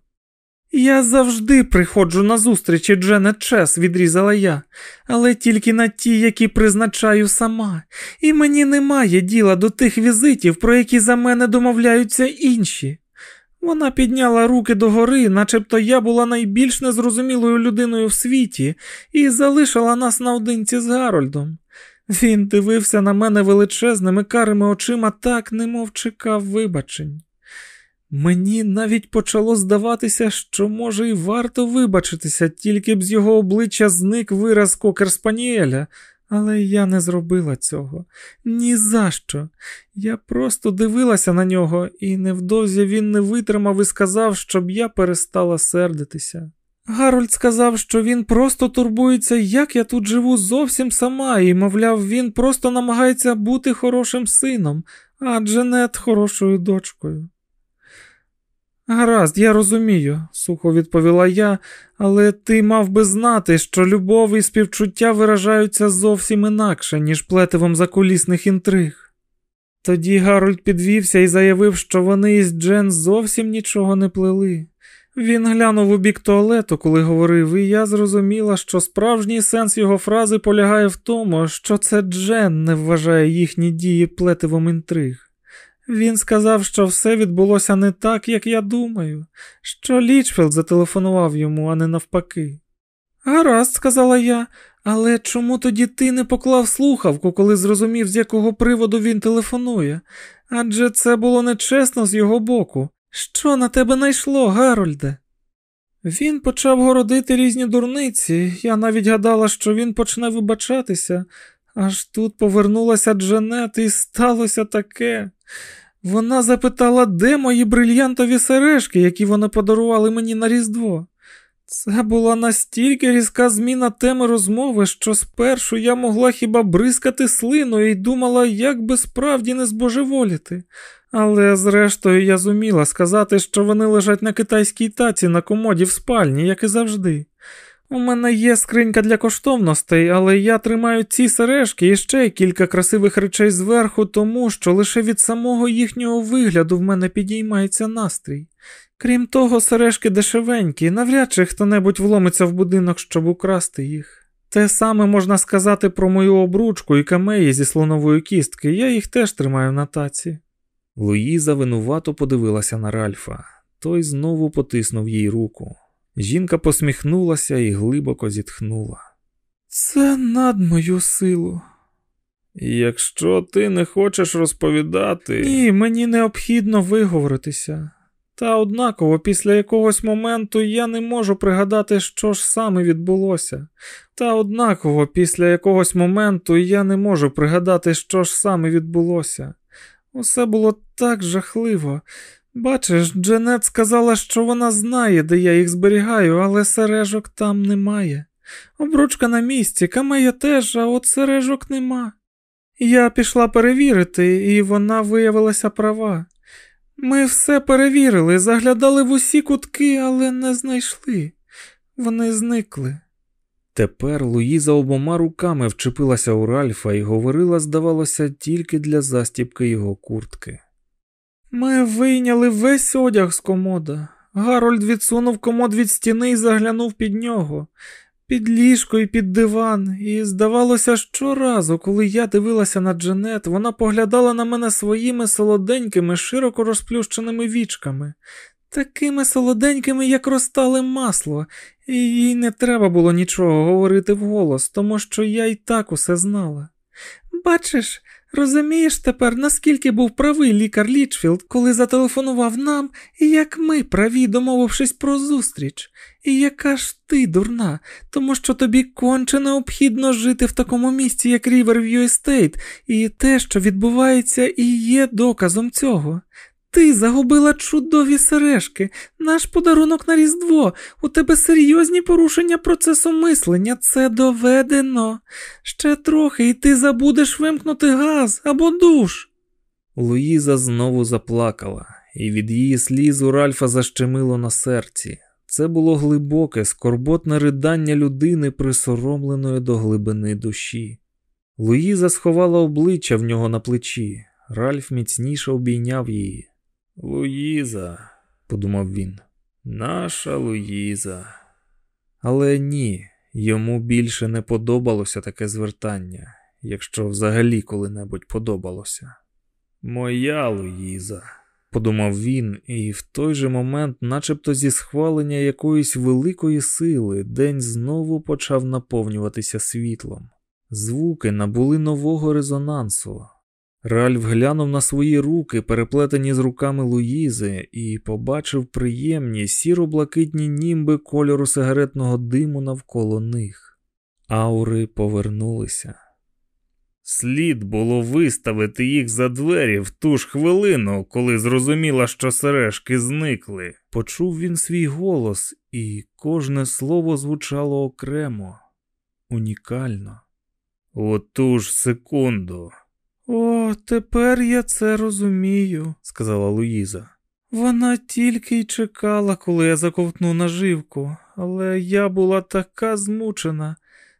Я завжди приходжу на зустрічі Дженет Чес, відрізала я, але тільки на ті, які призначаю сама, і мені немає діла до тих візитів, про які за мене домовляються інші. Вона підняла руки догори, начебто я була найбільш незрозумілою людиною в світі, і залишила нас наодинці з Гарольдом. Він дивився на мене величезними карими очима так, немов чекав вибачень. Мені навіть почало здаватися, що, може, і варто вибачитися, тільки б з його обличчя зник вираз кокер Спаніеля, але я не зробила цього. Ні за що. Я просто дивилася на нього, і невдовзі він не витримав і сказав, щоб я перестала сердитися. Гарольд сказав, що він просто турбується, як я тут живу зовсім сама, і, мовляв, він просто намагається бути хорошим сином, а Дженет хорошою дочкою. Гаразд, я розумію, сухо відповіла я, але ти мав би знати, що любов і співчуття виражаються зовсім інакше, ніж плетивом закулісних інтриг. Тоді Гарольд підвівся і заявив, що вони із Джен зовсім нічого не плели. Він глянув у бік туалету, коли говорив, і я зрозуміла, що справжній сенс його фрази полягає в тому, що це Дженет вважає їхні дії плетивом інтриг. Він сказав, що все відбулося не так, як я думаю, що Лічфілд зателефонував йому, а не навпаки. Гаразд, сказала я, але чому тоді ти не поклав слухавку, коли зрозумів, з якого приводу він телефонує? Адже це було нечесно з його боку. Що на тебе найшло, Гарольде? Він почав городити різні дурниці, я навіть гадала, що він почне вибачатися, аж тут повернулася Джанет, і сталося таке. Вона запитала, де мої брильянтові сережки, які вони подарували мені на Різдво. Це була настільки різка зміна теми розмови, що спершу я могла хіба бризкати слиною і думала, як би справді не збожеволіти. Але зрештою я зуміла сказати, що вони лежать на китайській таці на комоді в спальні, як і завжди. У мене є скринька для коштовностей, але я тримаю ці сережки і ще кілька красивих речей зверху, тому що лише від самого їхнього вигляду в мене підіймається настрій. Крім того, сережки дешевенькі, навряд чи хто небудь вломиться в будинок, щоб украсти їх. Те саме можна сказати про мою обручку і камеї зі слонової кістки, я їх теж тримаю на таці. Луїза винувато подивилася на Ральфа, той знову потиснув їй руку. Жінка посміхнулася і глибоко зітхнула. Це над мою силу. Якщо ти не хочеш розповідати. Ні, мені необхідно виговоритися. Та однаково, після якогось моменту я не можу пригадати, що ж саме відбулося. Та однаково, після якогось моменту я не можу пригадати, що ж саме відбулося. Усе було так жахливо. Бачиш, Дженет сказала, що вона знає, де я їх зберігаю, але сережок там немає. Обручка на місці, камея теж, а от сережок нема. Я пішла перевірити, і вона виявилася права. Ми все перевірили, заглядали в усі кутки, але не знайшли. Вони зникли. Тепер Луїза обома руками вчепилася у Ральфа і говорила, здавалося, тільки для застіпки його куртки. Ми вийняли весь одяг з комода. Гарольд відсунув комод від стіни і заглянув під нього, під ліжко і під диван, і здавалося, щоразу, коли я дивилася на Джанет, вона поглядала на мене своїми солоденькими, широко розплющеними вічками, такими солоденькими, як розтале масло, і їй не треба було нічого говорити вголос, тому що я й так усе знала. Бачиш, Розумієш тепер, наскільки був правий лікар Лічфілд, коли зателефонував нам, і як ми праві, домовившись про зустріч, і яка ж ти дурна, тому що тобі конче необхідно жити в такому місці, як Ріверв'ю Естейт, і те, що відбувається, і є доказом цього. Ти загубила чудові сережки, наш подарунок на Різдво. У тебе серйозні порушення процесу мислення, це доведено. Ще трохи, і ти забудеш вимкнути газ або душ. Луїза знову заплакала, і від її сліз у Ральфа защемило на серці. Це було глибоке, скорботне ридання людини, присоромленої до глибини душі. Луїза сховала обличчя в нього на плечі. Ральф міцніше обійняв її. Луїза, подумав він, наша Луїза. Але ні, йому більше не подобалося таке звертання, якщо взагалі коли-небудь подобалося. Моя Луїза, подумав він, і в той же момент, начебто зі схвалення якоїсь великої сили, день знову почав наповнюватися світлом. Звуки набули нового резонансу, Ральф глянув на свої руки, переплетені з руками Луїзи, і побачив приємні сіро-блакитні німби кольору сигаретного диму навколо них. Аури повернулися. Слід було виставити їх за двері в ту ж хвилину, коли зрозуміла, що сережки зникли. Почув він свій голос, і кожне слово звучало окремо, унікально. У ту ж секунду. О, тепер я це розумію, сказала Луїза. Вона тільки й чекала, коли я заковтну наживку, але я була така змучена.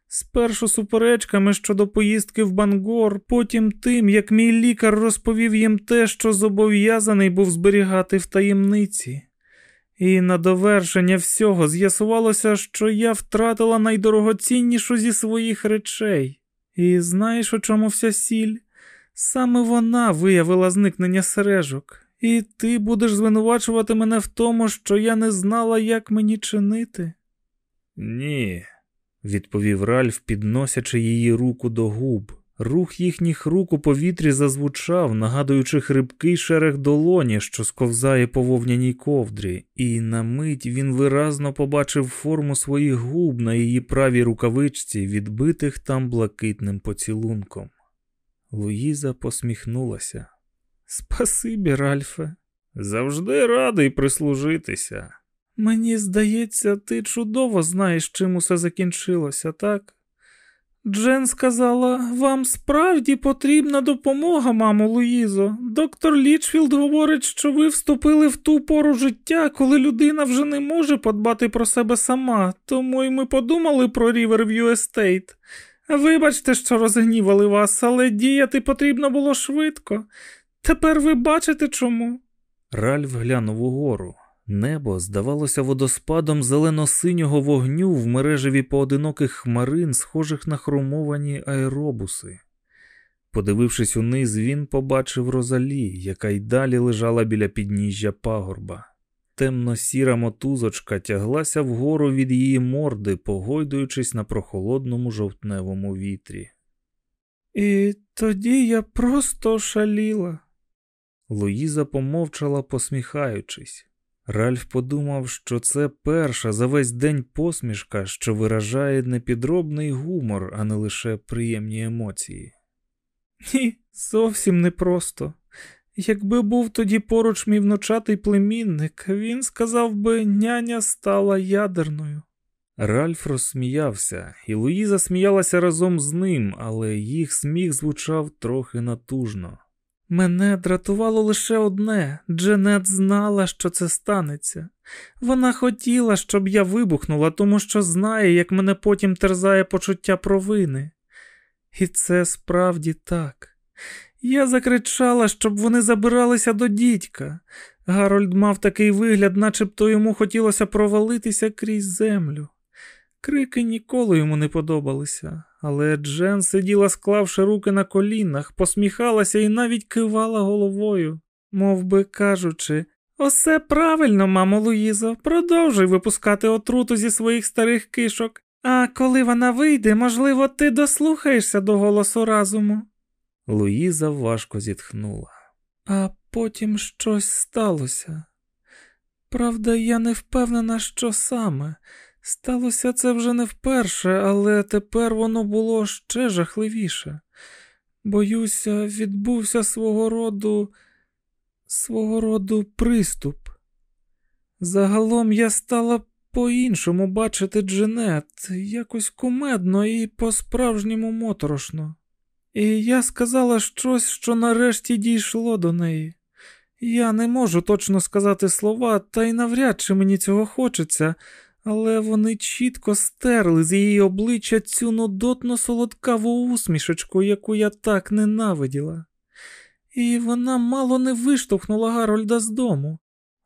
Спершу суперечками щодо поїздки в Бангор, потім тим, як мій лікар розповів їм те, що зобов'язаний був зберігати в таємниці. І на довершення всього з'ясувалося, що я втратила найдорогоціннішу зі своїх речей. І знаєш, у чому вся сіль? Саме вона виявила зникнення сережок, і ти будеш звинувачувати мене в тому, що я не знала, як мені чинити. Ні, відповів Ральф, підносячи її руку до губ. Рух їхніх рук у повітрі зазвучав, нагадуючи хрипкий шерех долоні, що сковзає по вовняній ковдрі, і на мить він виразно побачив форму своїх губ на її правій рукавичці, відбитих там блакитним поцілунком. Луїза посміхнулася. Спасибі, Ральфе. Завжди радий прислужитися. Мені здається, ти чудово знаєш, чим усе закінчилося, так? Джен сказала, вам справді потрібна допомога, мамо Луїзо. Доктор Лічфілд говорить, що ви вступили в ту пору життя, коли людина вже не може подбати про себе сама, тому й ми подумали про Ріверв'ю Естейт. Вибачте, що розгнівали вас, але діяти потрібно було швидко. Тепер ви бачите чому. Ральф глянув угору. Небо здавалося водоспадом зелено-синього вогню в мережеві поодиноких хмарин, схожих на хромовані аеробуси. Подивившись униз, він побачив Розалі, яка й далі лежала біля підніжжя пагорба. Темно-сіра мотузочка тяглася вгору від її морди, погойдуючись на прохолодному жовтневому вітрі. І тоді я просто шаліла. Луїза помовчала, посміхаючись. Ральф подумав, що це перша за весь день посмішка, що виражає непідробний гумор, а не лише приємні емоції. Ні, зовсім непросто. Якби був тоді поруч мій внучатий племінник, він сказав би, няня стала ядерною. Ральф розсміявся, і Луїза сміялася разом з ним, але їх сміх звучав трохи натужно. Мене дратувало лише одне Дженет знала, що це станеться. Вона хотіла, щоб я вибухнула, тому що знає, як мене потім терзає почуття провини. І це справді так. Я закричала, щоб вони забиралися до дідька. Гарольд мав такий вигляд, начебто йому хотілося провалитися крізь землю. Крики ніколи йому не подобалися, але Джен сиділа, склавши руки на колінах, посміхалася і навіть кивала головою, мов би кажучи, Осе правильно, мамо Луїзо, продовжуй випускати отруту зі своїх старих кишок, а коли вона вийде, можливо, ти дослухаєшся до голосу разуму. Луїза важко зітхнула. А потім щось сталося. Правда, я не впевнена, що саме. Сталося це вже не вперше, але тепер воно було ще жахливіше. Боюся, відбувся свого роду, свого роду приступ. Загалом я стала по-іншому бачити Дженет, якось кумедно і по-справжньому моторошно. І я сказала щось, що нарешті дійшло до неї. Я не можу точно сказати слова, та й навряд чи мені цього хочеться, але вони чітко стерли з її обличчя цю нудотно солодкаву усмішечку, яку я так ненавиділа. І вона мало не виштовхнула Гарольда з дому.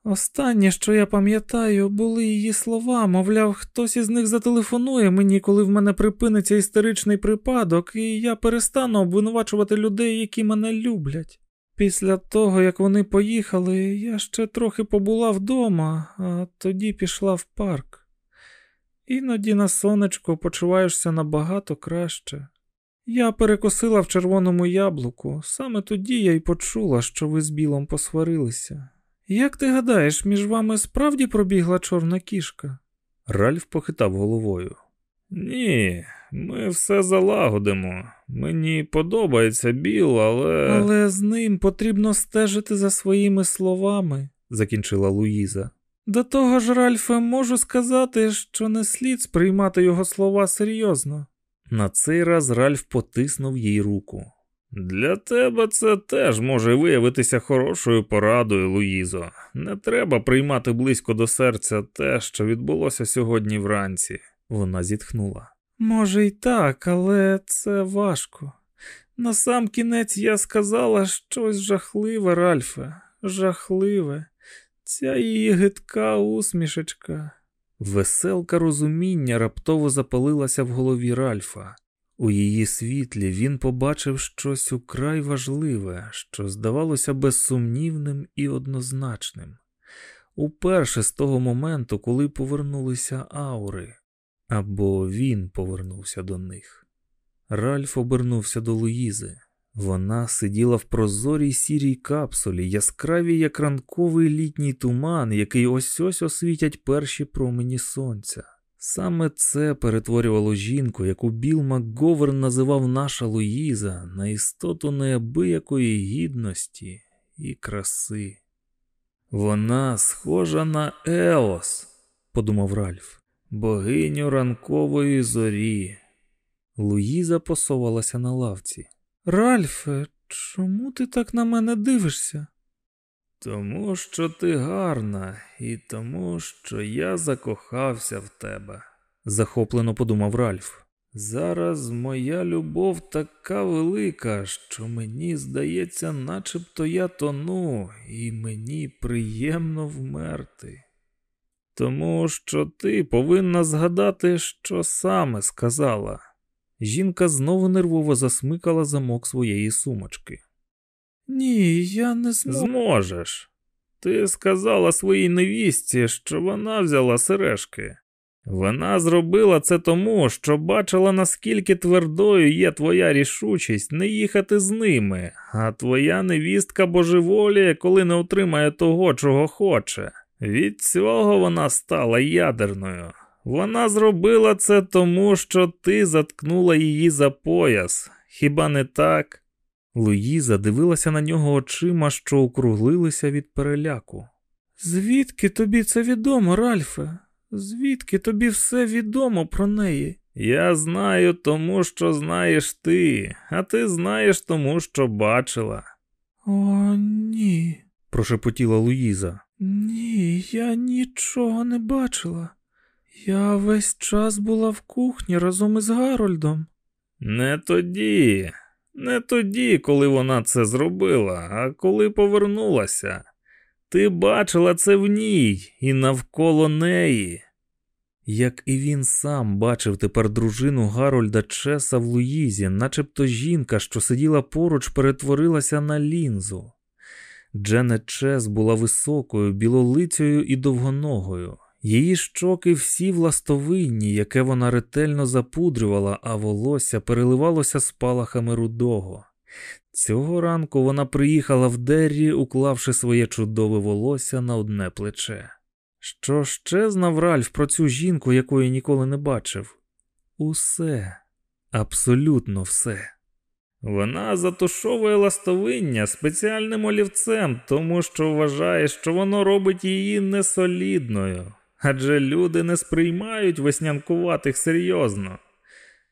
Останнє, що я пам'ятаю, були її слова, мовляв, хтось із них зателефонує мені, коли в мене припиниться істеричний припадок, і я перестану обвинувачувати людей, які мене люблять. Після того, як вони поїхали, я ще трохи побула вдома, а тоді пішла в парк. Іноді на сонечко почуваєшся набагато краще. Я перекосила в червоному яблуку, саме тоді я й почула, що ви з білом посварилися. Як ти гадаєш, між вами справді пробігла чорна кішка? Ральф похитав головою. Ні, ми все залагодимо. Мені подобається біл, але. Але з ним потрібно стежити за своїми словами, закінчила Луїза. До того ж, Ральфе, можу сказати, що не слід сприймати його слова серйозно. На цей раз Ральф потиснув їй руку. Для тебе це теж може виявитися хорошою порадою, Луїзо. Не треба приймати близько до серця те, що відбулося сьогодні вранці. Вона зітхнула. Може, й так, але це важко. На сам кінець я сказала щось жахливе, Ральфе, жахливе. Ця її гидка усмішечка. Веселка розуміння раптово запалилася в голові Ральфа. У її світлі він побачив щось украй важливе, що здавалося безсумнівним і однозначним. Уперше з того моменту, коли повернулися аури, або він повернувся до них. Ральф обернувся до Луїзи. Вона сиділа в прозорій сірій капсулі, яскравій, як ранковий літній туман, який ось ось освітять перші промені сонця. Саме це перетворювало жінку, яку Біл МакГоверн називав наша Луїза, на істоту неабиякої гідності і краси. Вона схожа на Еос, подумав Ральф, богиню ранкової зорі. Луїза посовалася на лавці. Ральфе, чому ти так на мене дивишся? Тому що ти гарна, і тому, що я закохався в тебе, захоплено подумав Ральф. Зараз моя любов така велика, що мені здається, начебто я тону, і мені приємно вмерти. Тому що ти повинна згадати, що саме сказала. Жінка знову нервово засмикала замок своєї сумочки. Ні, я не зможу. Зможеш. Ти сказала своїй невістці, що вона взяла сережки. Вона зробила це тому, що бачила, наскільки твердою є твоя рішучість не їхати з ними, а твоя невістка божеволіє, коли не отримає того, чого хоче. Від цього вона стала ядерною. Вона зробила це тому, що ти заткнула її за пояс. Хіба не так? Луїза дивилася на нього очима, що округлилися від переляку. Звідки тобі це відомо, Ральфе? Звідки тобі все відомо про неї? Я знаю тому, що знаєш ти, а ти знаєш тому, що бачила. О, ні, прошепотіла Луїза. Ні, я нічого не бачила. Я весь час була в кухні разом із Гарольдом. Не тоді, не тоді, коли вона це зробила, а коли повернулася. Ти бачила це в ній і навколо неї. Як і він сам бачив тепер дружину Гарольда Чеса в Луїзі, начебто жінка, що сиділа поруч, перетворилася на лінзу. Дженет Чес була високою, білолицею і довгоногою. Її щоки всі властовинні, яке вона ретельно запудрювала, а волосся переливалося спалахами рудого. Цього ранку вона приїхала в Деррі, уклавши своє чудове волосся на одне плече. Що ще знав Ральф про цю жінку, якої ніколи не бачив? Усе, абсолютно все. Вона затушовує ластовиння спеціальним олівцем, тому що вважає, що воно робить її несолідною. Адже люди не сприймають веснянкуватих серйозно.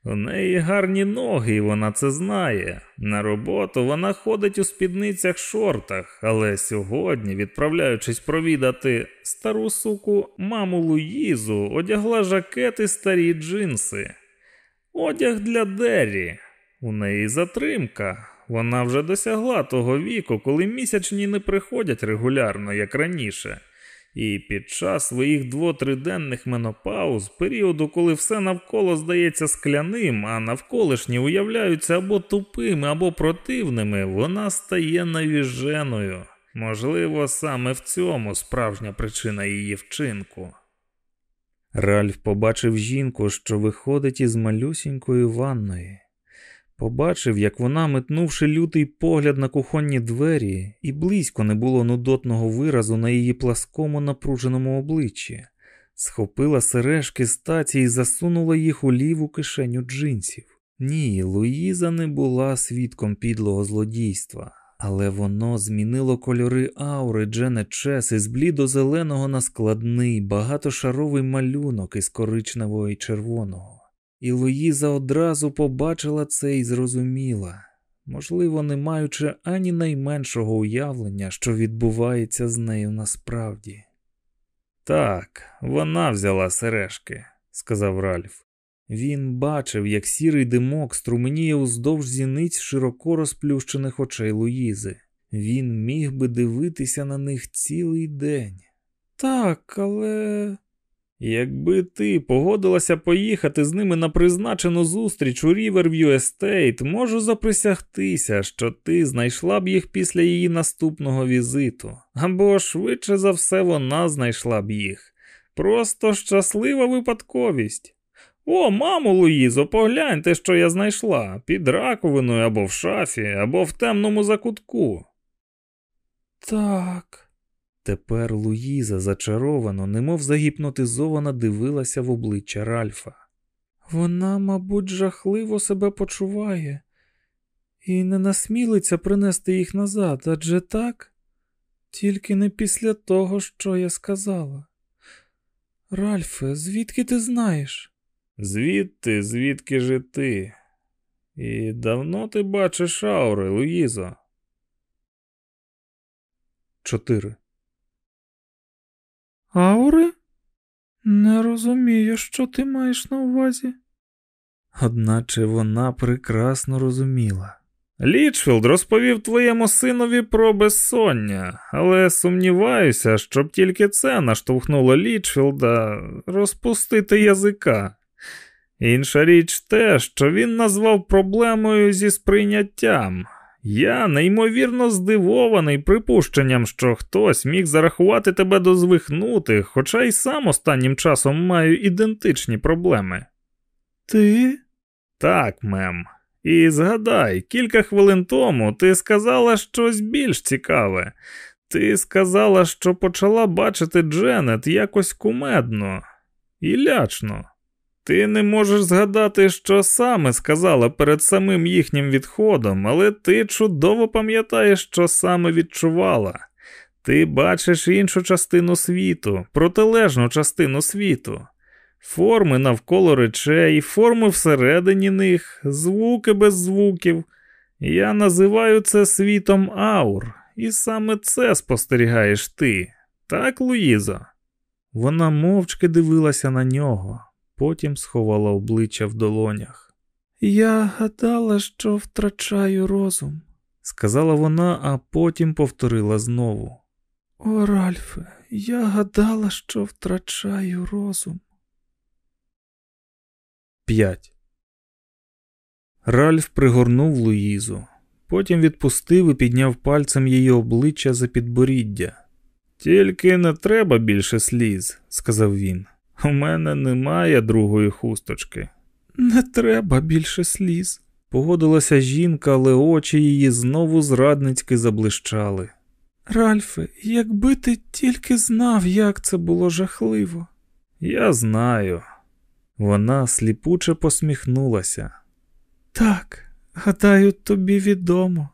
У неї гарні ноги, і вона це знає. На роботу вона ходить у спідницях шортах, але сьогодні, відправляючись провідати стару суку маму Луїзу, одягла жакет і старі джинси. Одяг для Деррі. У неї затримка. Вона вже досягла того віку, коли місячні не приходять регулярно, як раніше. І під час своїх дво-триденних менопауз, періоду, коли все навколо здається скляним, а навколишні уявляються або тупими, або противними, вона стає навіженою. Можливо, саме в цьому справжня причина її вчинку. Ральф побачив жінку, що виходить із малюсінької ванної. Побачив, як вона, метнувши лютий погляд на кухонні двері, і близько не було нудотного виразу на її пласкому напруженому обличчі, схопила сережки з таці і засунула їх у ліву кишеню джинсів. Ні, Луїза не була свідком підлого злодійства, але воно змінило кольори аури Дженет Чес із блідо-зеленого на складний, багатошаровий малюнок із коричневого і червоного. І Луїза одразу побачила це і зрозуміла. можливо, не маючи ані найменшого уявлення, що відбувається з нею насправді. Так, вона взяла сережки, сказав Ральф. Він бачив, як сірий димок струменіє уздовж зіниць широко розплющених очей Луїзи. Він міг би дивитися на них цілий день. Так, але. Якби ти погодилася поїхати з ними на призначену зустріч у Ріверв'ю Естейт, можу заприсягтися, що ти знайшла б їх після її наступного візиту, або швидше за все вона знайшла б їх. Просто щаслива випадковість. О, мамо Луїзо, погляньте, що я знайшла під раковиною або в шафі, або в темному закутку. Так. Тепер Луїза зачаровано, немов загіпнотизована, дивилася в обличчя Ральфа. Вона, мабуть, жахливо себе почуває і не насмілиться принести їх назад, адже так? Тільки не після того, що я сказала. Ральфе, звідки ти знаєш? Звідти, звідки же ти? І давно ти бачиш аури, Луїзо? 4. Аури? Не розумію, що ти маєш на увазі. Одначе вона прекрасно розуміла. Лічфілд розповів твоєму синові про безсоння, але сумніваюся, щоб тільки це наштовхнуло Лічфілда розпустити язика. Інша річ те, що він назвав проблемою зі сприйняттям. Я неймовірно здивований припущенням, що хтось міг зарахувати тебе до звихнутих, хоча й сам останнім часом маю ідентичні проблеми. Ти? Так, мем. І згадай, кілька хвилин тому ти сказала щось більш цікаве. Ти сказала, що почала бачити Дженет якось кумедно і лячно. Ти не можеш згадати, що саме сказала перед самим їхнім відходом, але ти чудово пам'ятаєш, що саме відчувала. Ти бачиш іншу частину світу, протилежну частину світу, форми навколо речей, форми всередині них, звуки без звуків. Я називаю це світом аур, і саме це спостерігаєш ти, так, Луїзо? Вона мовчки дивилася на нього потім сховала обличчя в долонях. Я гадала, що втрачаю розум, сказала вона, а потім повторила знову. О, Ральфе, я гадала, що втрачаю розум. 5. Ральф пригорнув Луїзу, потім відпустив і підняв пальцем її обличчя за підборіддя. Тільки не треба більше сліз, сказав він. У мене немає другої хусточки. Не треба більше сліз. Погодилася жінка, але очі її знову зрадницьки заблищали. Ральфе, якби ти тільки знав, як це було жахливо. Я знаю. Вона сліпуче посміхнулася. Так, гадаю, тобі відомо.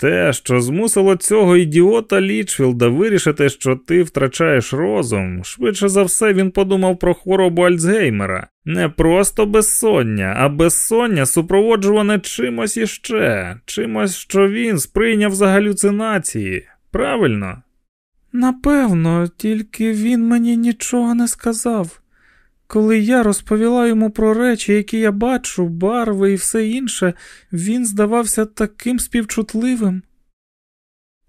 Те, що змусило цього ідіота Лічфілда вирішити, що ти втрачаєш розум, швидше за все він подумав про хворобу Альцгеймера. Не просто безсоння, а безсоння супроводжуване чимось іще, чимось, що він сприйняв за галюцинації. Правильно? Напевно, тільки він мені нічого не сказав. Коли я розповіла йому про речі, які я бачу, барви і все інше, він здавався таким співчутливим.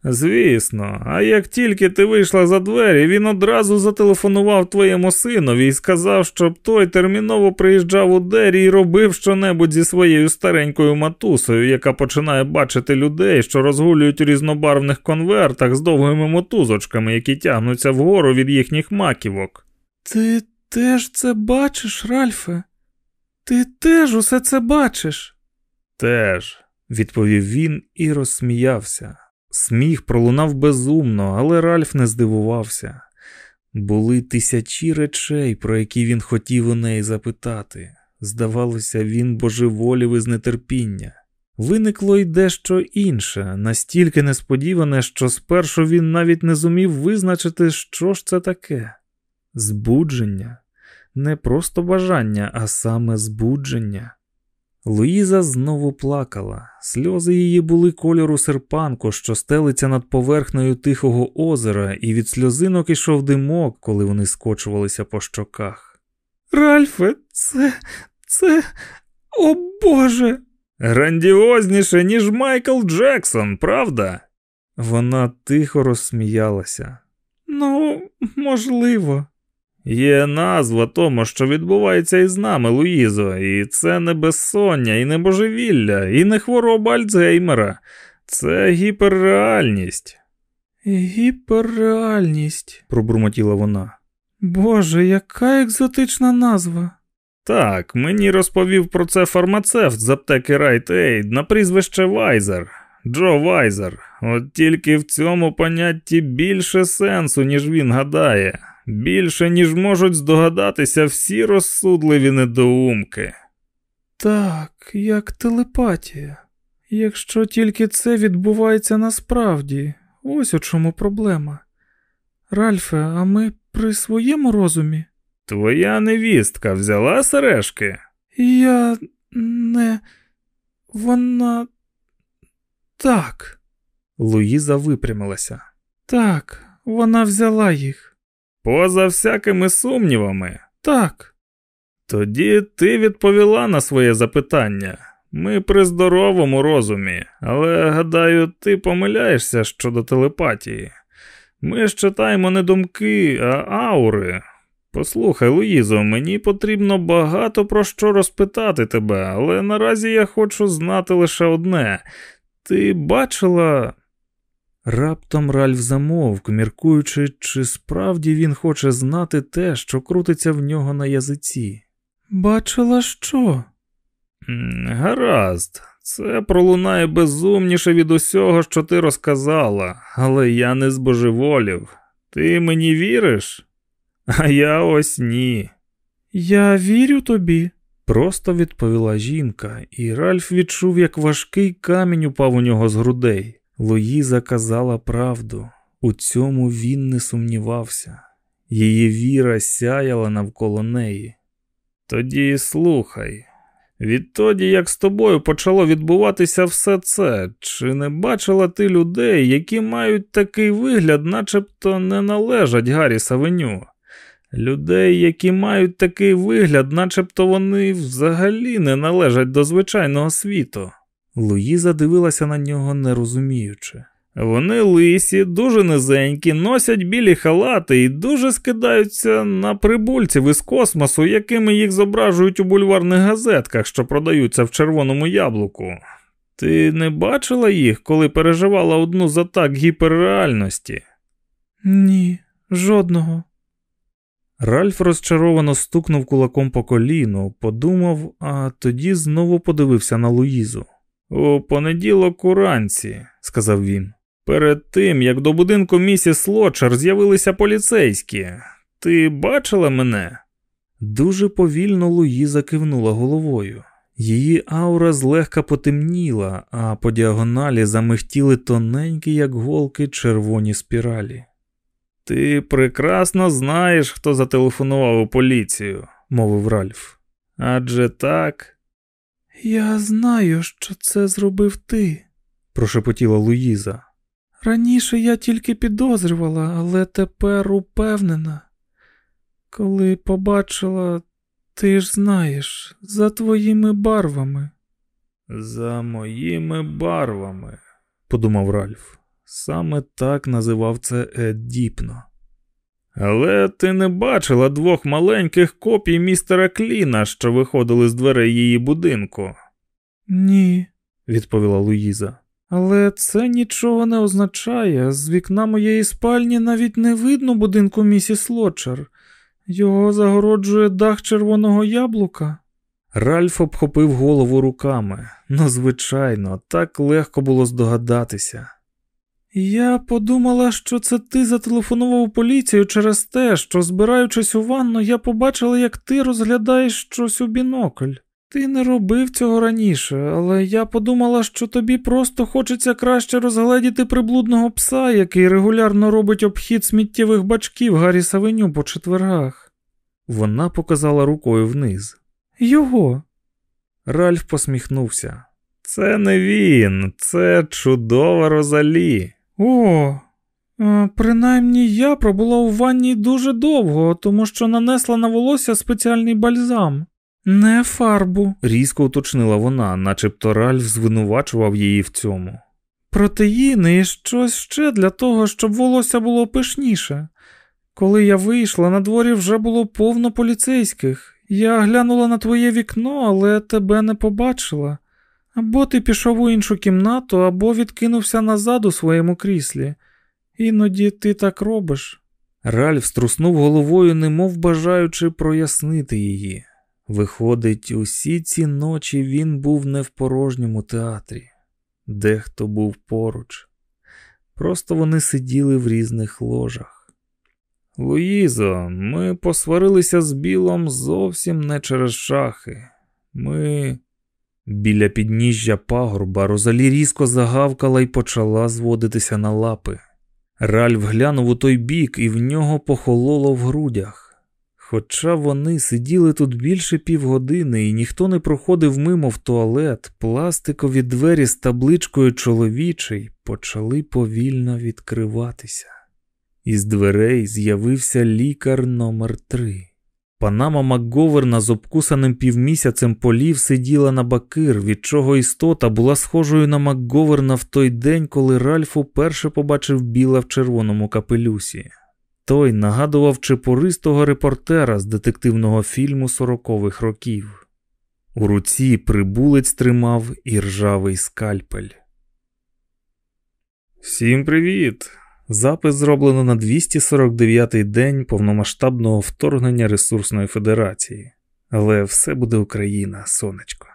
Звісно, а як тільки ти вийшла за двері, він одразу зателефонував твоєму синові і сказав, щоб той терміново приїжджав у дері і робив щонебудь зі своєю старенькою матусою, яка починає бачити людей, що розгулюють у різнобарвних конвертах з довгими мотузочками, які тягнуться вгору від їхніх маківок. Ти теж це бачиш, Ральфе? Ти теж усе це бачиш? Теж, відповів він і розсміявся. Сміх пролунав безумно, але Ральф не здивувався. Були тисячі речей, про які він хотів у неї запитати. Здавалося, він божеволів із нетерпіння. Виникло й дещо інше, настільки несподіване, що спершу він навіть не зумів визначити, що ж це таке. Збудження, не просто бажання, а саме збудження. Луїза знову плакала. Сльози її були кольору серпанку, що стелиться над поверхнею тихого озера, і від сльозинок ішов димок, коли вони скочувалися по щоках. Ральфе, це. це. О Боже. Грандіозніше, ніж Майкл Джексон, правда? Вона тихо розсміялася. Ну, можливо. Є назва тому, що відбувається із нами, Луїзо, і це не безсоння, і не божевілля, і не хвороба Альцгеймера. Це гіперреальність. Гіперреальність, пробурмотіла вона. Боже, яка екзотична назва. Так, мені розповів про це фармацевт з аптеки Right Aid на прізвище Вайзер. Джо Вайзер. От тільки в цьому понятті більше сенсу, ніж він гадає, більше, ніж можуть здогадатися всі розсудливі недоумки. Так, як телепатія. Якщо тільки це відбувається насправді, ось у чому проблема. Ральфе, а ми при своєму розумі? Твоя невістка взяла сережки? Я не. Вона. Так. Луїза випрямилася. Так, вона взяла їх. Поза всякими сумнівами. Так. Тоді ти відповіла на своє запитання. Ми при здоровому розумі, але гадаю, ти помиляєшся щодо телепатії. Ми ж читаємо не думки, а аури. Послухай, Луїзо, мені потрібно багато про що розпитати тебе, але наразі я хочу знати лише одне. Ти бачила. Раптом Ральф замовк, міркуючи, чи справді він хоче знати те, що крутиться в нього на язиці. Бачила що? Гаразд, це пролунає безумніше від усього, що ти розказала, але я не збожеволів. Ти мені віриш? А я ось ні. Я вірю тобі, просто відповіла жінка, і Ральф відчув, як важкий камінь упав у нього з грудей. Луїза казала правду, у цьому він не сумнівався. Її віра сяяла навколо неї. Тоді слухай. Відтоді, як з тобою почало відбуватися все це, чи не бачила ти людей, які мають такий вигляд, начебто не належать Гаррі Савеню? Людей, які мають такий вигляд, начебто вони взагалі не належать до звичайного світу. Луїза дивилася на нього, не розуміючи. Вони лисі, дуже низенькі, носять білі халати і дуже скидаються на прибульців із космосу, якими їх зображують у бульварних газетках, що продаються в червоному яблуку. Ти не бачила їх, коли переживала одну з атак гіперреальності? Ні, жодного. Ральф розчаровано стукнув кулаком по коліну, подумав, а тоді знову подивився на Луїзу. У понеділок уранці, сказав він. Перед тим, як до будинку місіс Лочер з'явилися поліцейські, ти бачила мене? Дуже повільно Луїза кивнула головою. Її аура злегка потемніла, а по діагоналі замихтіли тоненькі, як голки, червоні спіралі. Ти прекрасно знаєш, хто зателефонував у поліцію, мовив Ральф. Адже так. Я знаю, що це зробив ти, прошепотіла Луїза. Раніше я тільки підозрювала, але тепер упевнена. Коли побачила, ти ж знаєш, за твоїми барвами. За моїми барвами, подумав Ральф. Саме так називав це Ед Діпно. Але ти не бачила двох маленьких копій містера Кліна, що виходили з дверей її будинку? Ні, відповіла Луїза. Але це нічого не означає. З вікна моєї спальні навіть не видно будинку місіс Лочер. Його загороджує дах червоного яблука. Ральф обхопив голову руками. Ну, звичайно, так легко було здогадатися. Я подумала, що це ти зателефонував поліцію через те, що, збираючись у ванну, я побачила, як ти розглядаєш щось у бінокль. Ти не робив цього раніше, але я подумала, що тобі просто хочеться краще розгледіти приблудного пса, який регулярно робить обхід сміттєвих бачків Гаррі Савеню по четвергах. Вона показала рукою вниз. Його. Ральф посміхнувся. Це не він, це чудова Розалі. О, е, принаймні я пробула у ванні дуже довго, тому що нанесла на волосся спеціальний бальзам. Не фарбу, різко уточнила вона, начебто Ральф звинувачував її в цьому. Протеїни і щось ще для того, щоб волосся було пишніше. Коли я вийшла, на дворі вже було повно поліцейських. Я глянула на твоє вікно, але тебе не побачила. Або ти пішов у іншу кімнату, або відкинувся назад у своєму кріслі. Іноді ти так робиш. Ральф струснув головою, немов бажаючи прояснити її. Виходить, усі ці ночі він був не в порожньому театрі, дехто був поруч. Просто вони сиділи в різних ложах. Луїзо, ми посварилися з Білом зовсім не через шахи. Ми. Біля підніжжя пагорба Розалі різко загавкала і почала зводитися на лапи. Ральф глянув у той бік, і в нього похололо в грудях. Хоча вони сиділи тут більше півгодини, і ніхто не проходив мимо в туалет, пластикові двері з табличкою чоловічий почали повільно відкриватися. Із дверей з'явився лікар номер три. Панама Макговерна з обкусаним півмісяцем полів сиділа на бакир, від чого істота була схожою на Макговерна в той день, коли Ральф уперше побачив біла в червоному капелюсі. Той нагадував чепуристого репортера з детективного фільму сорокових років. У руці прибулець тримав іржавий скальпель. Всім привіт! Запис зроблено на 249-й день повномасштабного вторгнення Ресурсної Федерації. Але все буде Україна, сонечко.